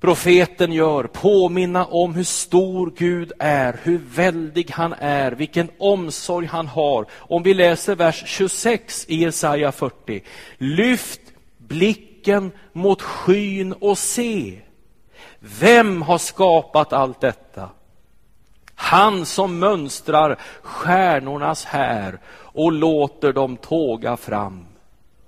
profeten gör, påminna om hur stor Gud är, hur väldig han är, vilken omsorg han har. Om vi läser vers 26 i Jesaja 40. Lyft blicken mot skyn och se. Vem har skapat allt detta? Han som mönstrar stjärnornas här och låter dem tåga fram.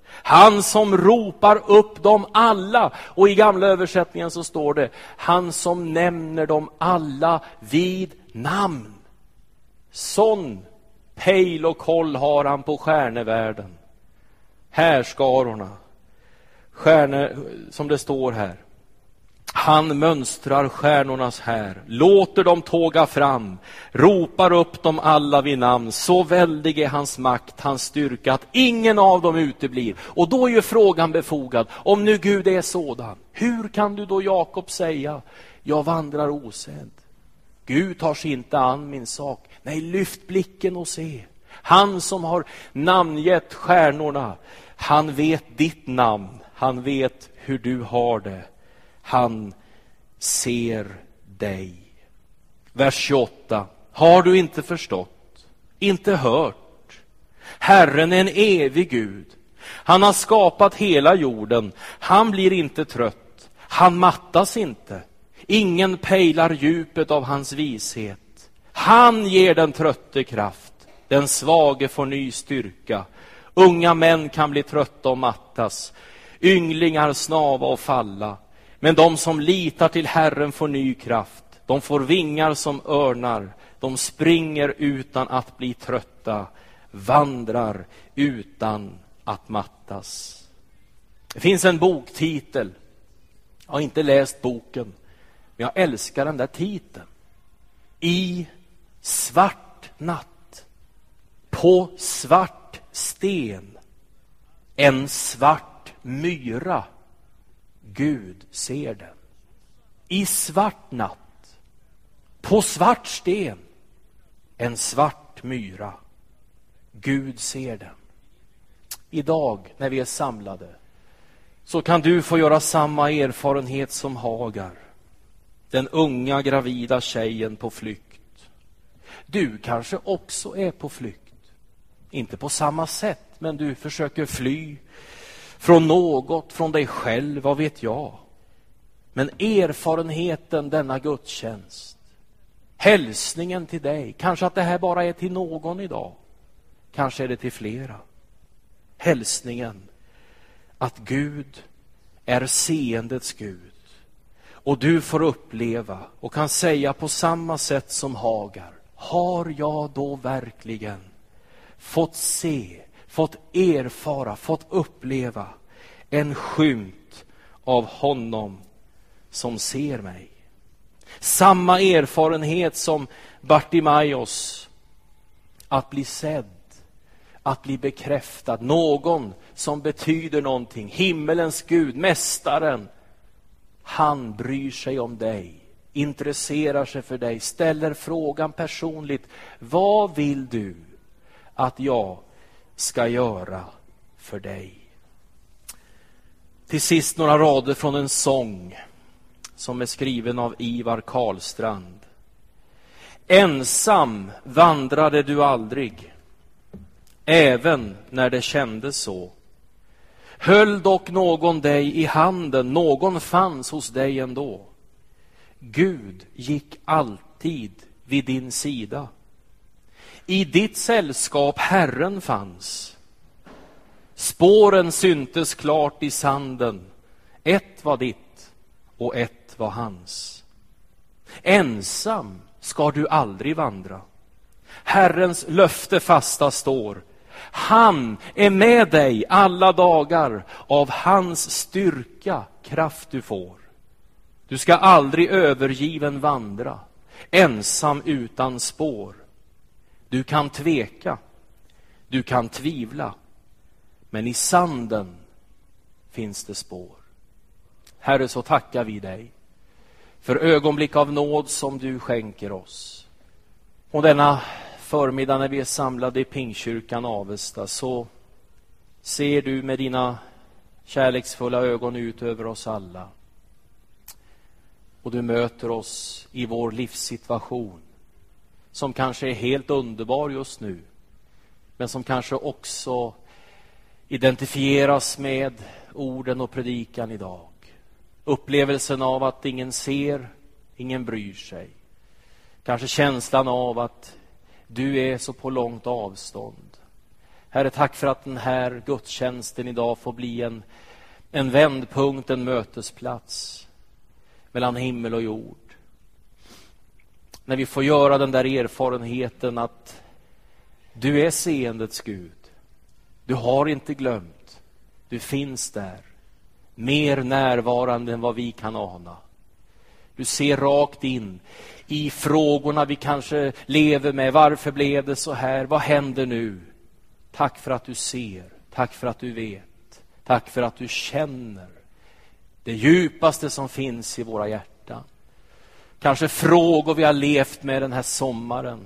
Han som ropar upp dem alla. Och i gamla översättningen så står det, han som nämner dem alla vid namn. Sån pejl och koll har han på stjärnevärlden. Härskarorna, stjärnor, som det står här. Han mönstrar stjärnornas här, låter dem tåga fram, ropar upp dem alla vid namn. Så väldig är hans makt, hans styrka, att ingen av dem uteblir. Och då är ju frågan befogad, om nu Gud är sådan, hur kan du då Jakob säga, jag vandrar osedd? Gud tar sig inte an min sak. Nej, lyft blicken och se. Han som har namngett stjärnorna, han vet ditt namn, han vet hur du har det han ser dig. Vers 28. Har du inte förstått, inte hört? Herren är en evig Gud. Han har skapat hela jorden. Han blir inte trött. Han mattas inte. Ingen pejlar djupet av hans vishet. Han ger den trötte kraft. Den svage får ny styrka. Unga män kan bli trötta och mattas. Ynglingar snava och falla. Men de som litar till Herren får ny kraft. De får vingar som örnar. De springer utan att bli trötta, vandrar utan att mattas. Det finns en boktitel. Jag har inte läst boken, men jag älskar den där titeln. I svart natt, på svart sten, en svart myra Gud ser den. i svart natt, på svart sten, en svart myra. Gud ser den. Idag när vi är samlade så kan du få göra samma erfarenhet som Hagar. Den unga gravida tjejen på flykt. Du kanske också är på flykt. Inte på samma sätt, men du försöker fly från något, från dig själv, vad vet jag. Men erfarenheten denna gudstjänst, hälsningen till dig, kanske att det här bara är till någon idag, kanske är det till flera. Hälsningen att Gud är seendets Gud och du får uppleva och kan säga på samma sätt som Hagar, har jag då verkligen fått se, fått erfara, fått uppleva en skymt av honom som ser mig. Samma erfarenhet som Bartimaios, att bli sedd, att bli bekräftad, någon som betyder någonting, himmelens Gud, Mästaren. Han bryr sig om dig, intresserar sig för dig, ställer frågan personligt, vad vill du att jag ska göra för dig? Till sist några rader från en sång som är skriven av Ivar Karlstrand. Ensam vandrade du aldrig, även när det kändes så. Höll dock någon dig i handen, någon fanns hos dig ändå. Gud gick alltid vid din sida. I ditt sällskap Herren fanns. Spåren syntes klart i sanden. Ett var ditt och ett var hans. Ensam ska du aldrig vandra. Herrens löfte fasta står. Han är med dig alla dagar, av hans styrka kraft du får. Du ska aldrig övergiven vandra, ensam utan spår. Du kan tveka, du kan tvivla, men i sanden finns det spår. Herre, så tackar vi dig för ögonblick av nåd som du skänker oss. Och denna förmiddag när vi är samlade i Pingkyrkan Avesta så ser du med dina kärleksfulla ögon ut över oss alla. Och du möter oss i vår livssituation som kanske är helt underbar just nu men som kanske också identifieras med orden och predikan idag. Upplevelsen av att ingen ser, ingen bryr sig. Kanske känslan av att du är så på långt avstånd. Herre, tack för att den här gudstjänsten idag får bli en, en vändpunkt, en mötesplats mellan himmel och jord. När vi får göra den där erfarenheten att du är seendets Gud. Du har inte glömt. Du finns där. Mer närvarande än vad vi kan ana. Du ser rakt in i frågorna vi kanske lever med. Varför blev det så här? Vad händer nu? Tack för att du ser. Tack för att du vet. Tack för att du känner det djupaste som finns i våra hjärtan. Kanske frågor vi har levt med den här sommaren.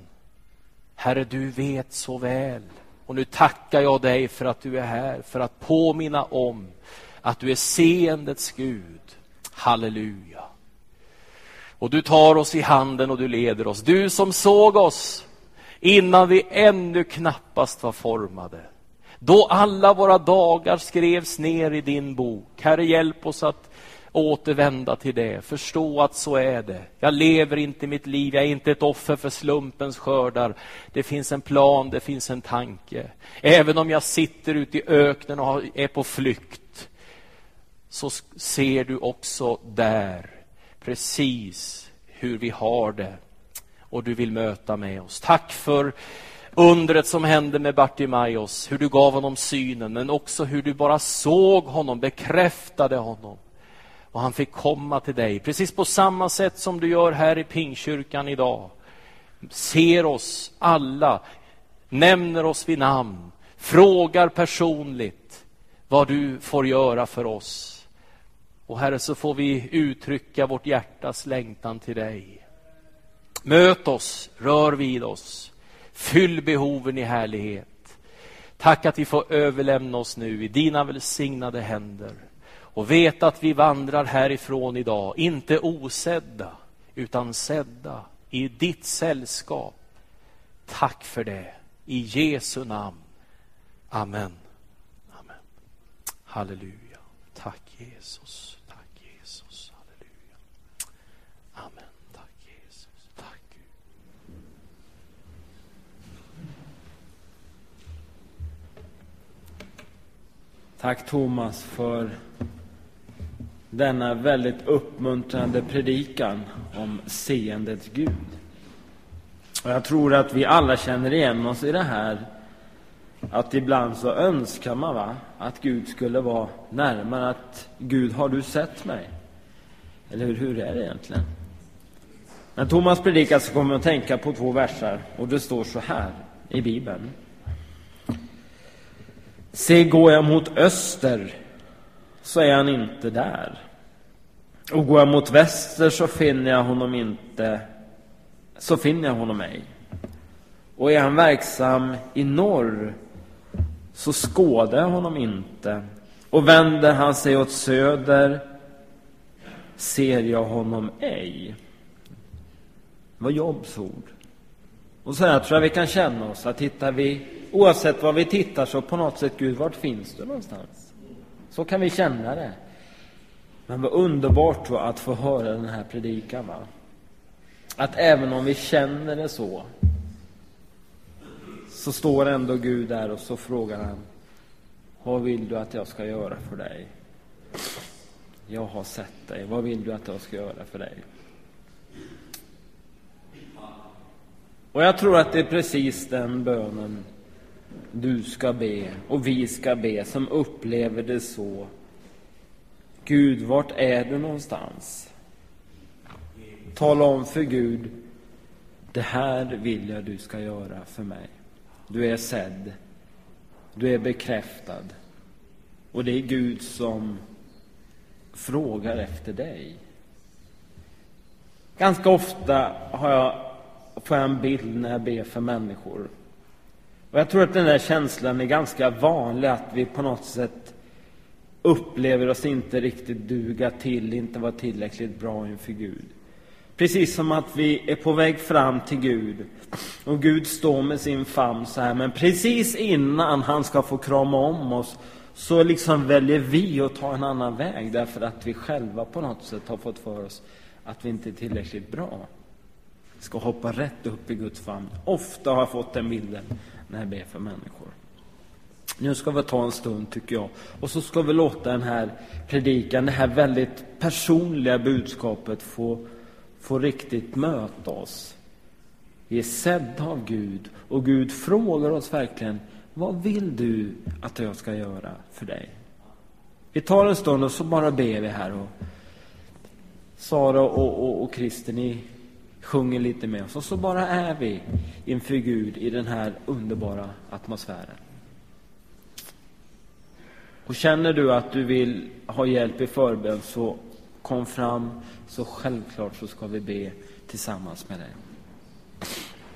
Herre, du vet så väl. Och nu tackar jag dig för att du är här, för att påminna om att du är seendets Gud. Halleluja. Och du tar oss i handen och du leder oss. Du som såg oss innan vi ännu knappast var formade. Då alla våra dagar skrevs ner i din bok. Herre, hjälp oss att återvända till det, förstå att så är det. Jag lever inte mitt liv, jag är inte ett offer för slumpens skördar. Det finns en plan, det finns en tanke. Även om jag sitter ute i öknen och är på flykt, så ser du också där precis hur vi har det och du vill möta med oss. Tack för undret som hände med Bartimaios, hur du gav honom synen, men också hur du bara såg honom, bekräftade honom. Och han fick komma till dig, precis på samma sätt som du gör här i Pingkyrkan idag. Ser oss alla, nämner oss vid namn, frågar personligt vad du får göra för oss. Och Herre, så får vi uttrycka vårt hjärtas längtan till dig. Möt oss, rör vid oss, fyll behoven i härlighet. Tack att vi får överlämna oss nu i dina välsignade händer och veta att vi vandrar härifrån idag, inte osedda, utan sedda i ditt sällskap. Tack för det. I Jesu namn. Amen. Amen. Halleluja. Tack Jesus. Tack Jesus. Halleluja. Amen. Tack Jesus. Tack Gud. Tack Thomas för denna väldigt uppmuntrande predikan om seendets Gud. Och jag tror att vi alla känner igen oss i det här att ibland så önskar man va, att Gud skulle vara närmare, att Gud, har du sett mig? Eller hur, hur är det egentligen? När Thomas predikar så kommer jag att tänka på två versar och det står så här i Bibeln. Se, går jag mot öster så är han inte där. Och går jag mot väster så finner jag honom inte, så finner jag honom ej. Och är han verksam i norr så skådar jag honom inte. Och vänder han sig åt söder ser jag honom ej. Det var Jobs ord. Och så här tror jag vi kan känna oss, att tittar vi, oavsett vad vi tittar så på något sätt, Gud, vart finns du någonstans? Så kan vi känna det. Men vad underbart då att få höra den här predikan. Va? Att även om vi känner det så, så står ändå Gud där och så frågar han, vad vill du att jag ska göra för dig? Jag har sett dig, vad vill du att jag ska göra för dig? Och jag tror att det är precis den bönen du ska be och vi ska be som upplever det så. Gud, vart är du någonstans? Tala om för Gud, det här vill jag du ska göra för mig. Du är sedd. Du är bekräftad. Och det är Gud som frågar efter dig. Ganska ofta har jag, får jag en bild när jag ber för människor. Och jag tror att den där känslan är ganska vanlig, att vi på något sätt upplever oss inte riktigt duga till, inte vara tillräckligt bra inför Gud. Precis som att vi är på väg fram till Gud och Gud står med sin famn så här, men precis innan han ska få krama om oss så liksom väljer vi att ta en annan väg därför att vi själva på något sätt har fått för oss att vi inte är tillräckligt bra. Vi ska hoppa rätt upp i Guds famn. Ofta har jag fått den bilden när jag ber för människor. Nu ska vi ta en stund, tycker jag, och så ska vi låta den här predikan, det här väldigt personliga budskapet få, få riktigt möta oss. Vi är sedda av Gud och Gud frågar oss verkligen, vad vill du att jag ska göra för dig? Vi tar en stund och så bara ber vi här. Och Sara och, och, och Christer, ni sjunger lite med oss. Och så bara är vi inför Gud i den här underbara atmosfären. Och känner du att du vill ha hjälp i förbön så kom fram, så självklart så ska vi be tillsammans med dig.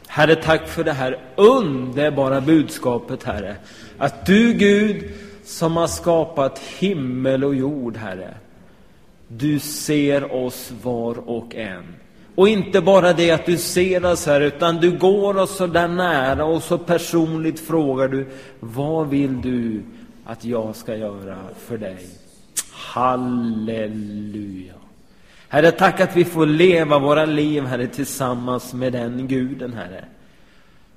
Herre, tack för det här underbara budskapet, Herre. Att du, Gud, som har skapat himmel och jord, Herre, du ser oss var och en. Och inte bara det att du ser oss här, utan du går oss så där nära och så personligt frågar du, vad vill du att jag ska göra för dig? Halleluja. Herre, tack att vi får leva våra liv, Herre, tillsammans med den guden, Herre.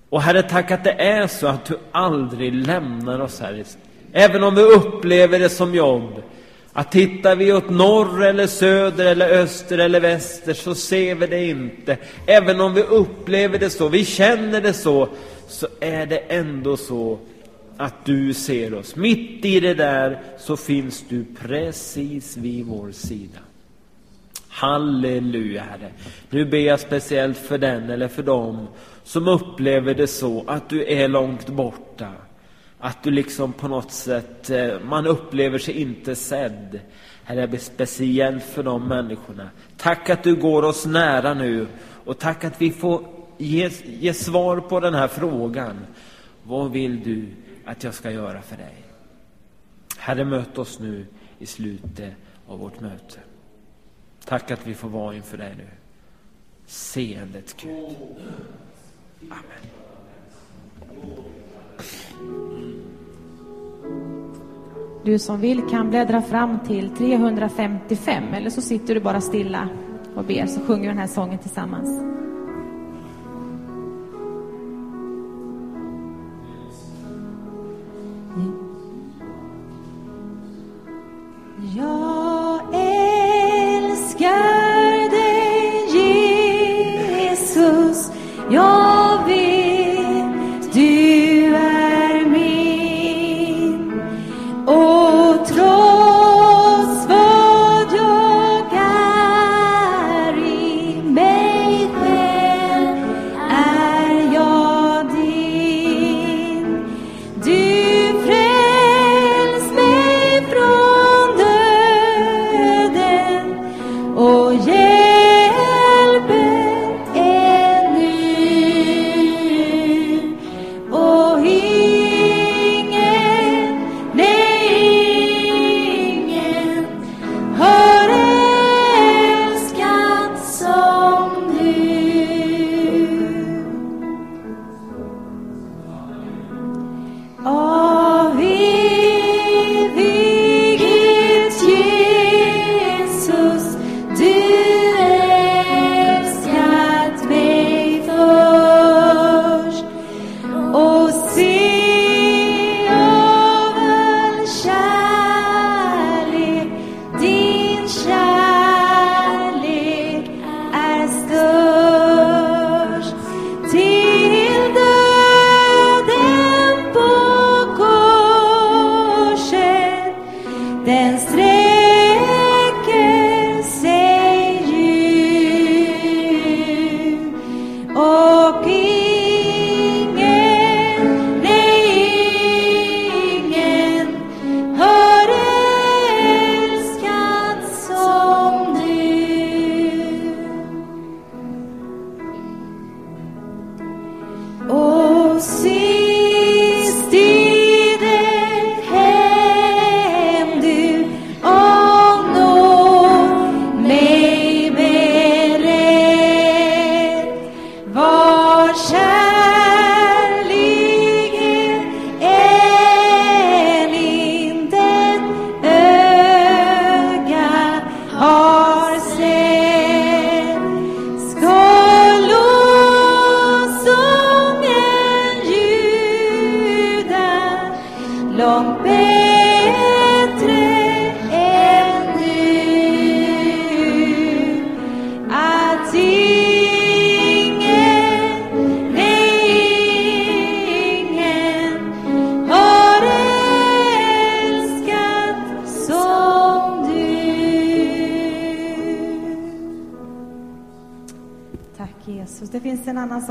Och Herre, tack att det är så att du aldrig lämnar oss, Herre. Även om vi upplever det som jobb, att tittar vi åt norr eller söder eller öster eller väster så ser vi det inte. Även om vi upplever det så, vi känner det så, så är det ändå så att du ser oss. Mitt i det där så finns du precis vid vår sida. Halleluja, Herre. Nu ber jag speciellt för den eller för dem som upplever det så att du är långt borta. Att du liksom på något sätt, eh, man upplever sig inte sedd. Herre, jag ber speciellt för de människorna. Tack att du går oss nära nu och tack att vi får ge, ge svar på den här frågan. Vad vill du att jag ska göra för dig? Herre, möt oss nu i slutet av vårt möte. Tack att vi får vara inför dig nu. Seendets Gud. Amen. Du som vill kan bläddra fram till 355 eller så sitter du bara stilla och ber så sjunger vi den här sången tillsammans. Älskar dig Jesus Jag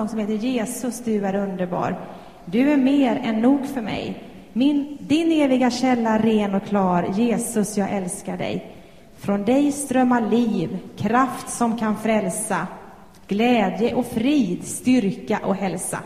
sång som heter Jesus, du är underbar. Du är mer än nog för mig. Min, din eviga källa ren och klar. Jesus, jag älskar dig. Från dig strömmar liv, kraft som kan frälsa. Glädje och frid, styrka och hälsa.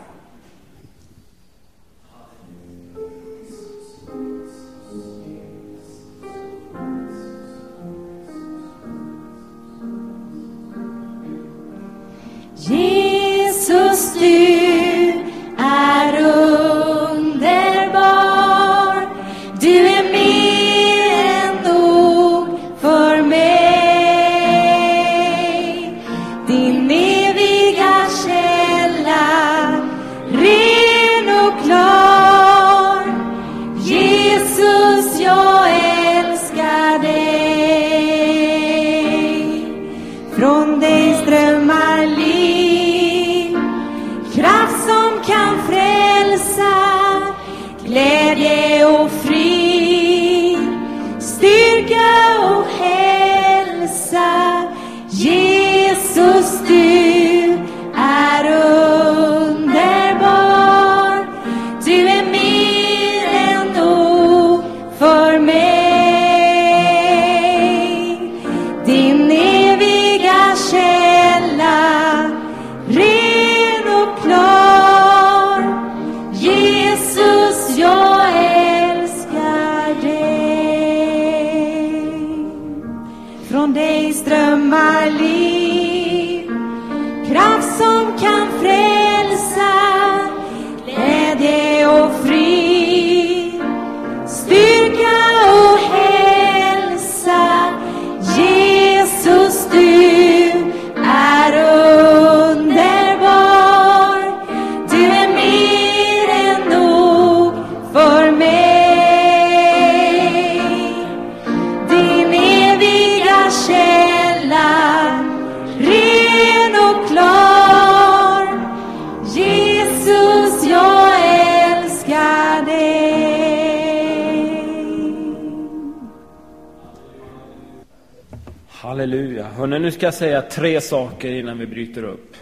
Säga tre saker innan vi bryter upp.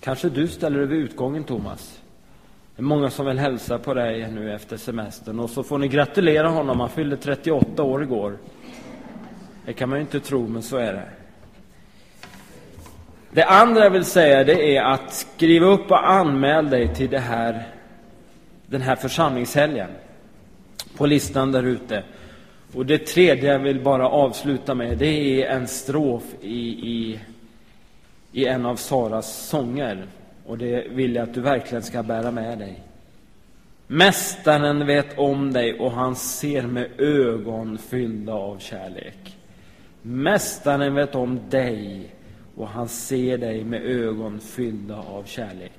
Kanske du ställer dig vid utgången, Thomas. Det är många som vill hälsa på dig nu efter semestern. Och så får ni gratulera honom. Han fyllde 38 år igår. Det kan man ju inte tro, men så är det. Det andra jag vill säga det är att skriva upp och anmäl dig till det här, den här församlingshelgen. På listan där ute. Och det tredje jag vill bara avsluta med, det är en strof i, i, i en av Saras sånger. Och det vill jag att du verkligen ska bära med dig. Mästaren vet om dig och han ser med ögon fyllda av kärlek. Mästaren vet om dig och han ser dig med ögon fyllda av kärlek.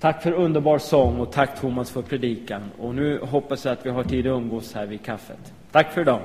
Tack för underbar sång och tack Thomas för predikan. Och nu hoppas jag att vi har tid att umgås här vid kaffet. Tack för idag.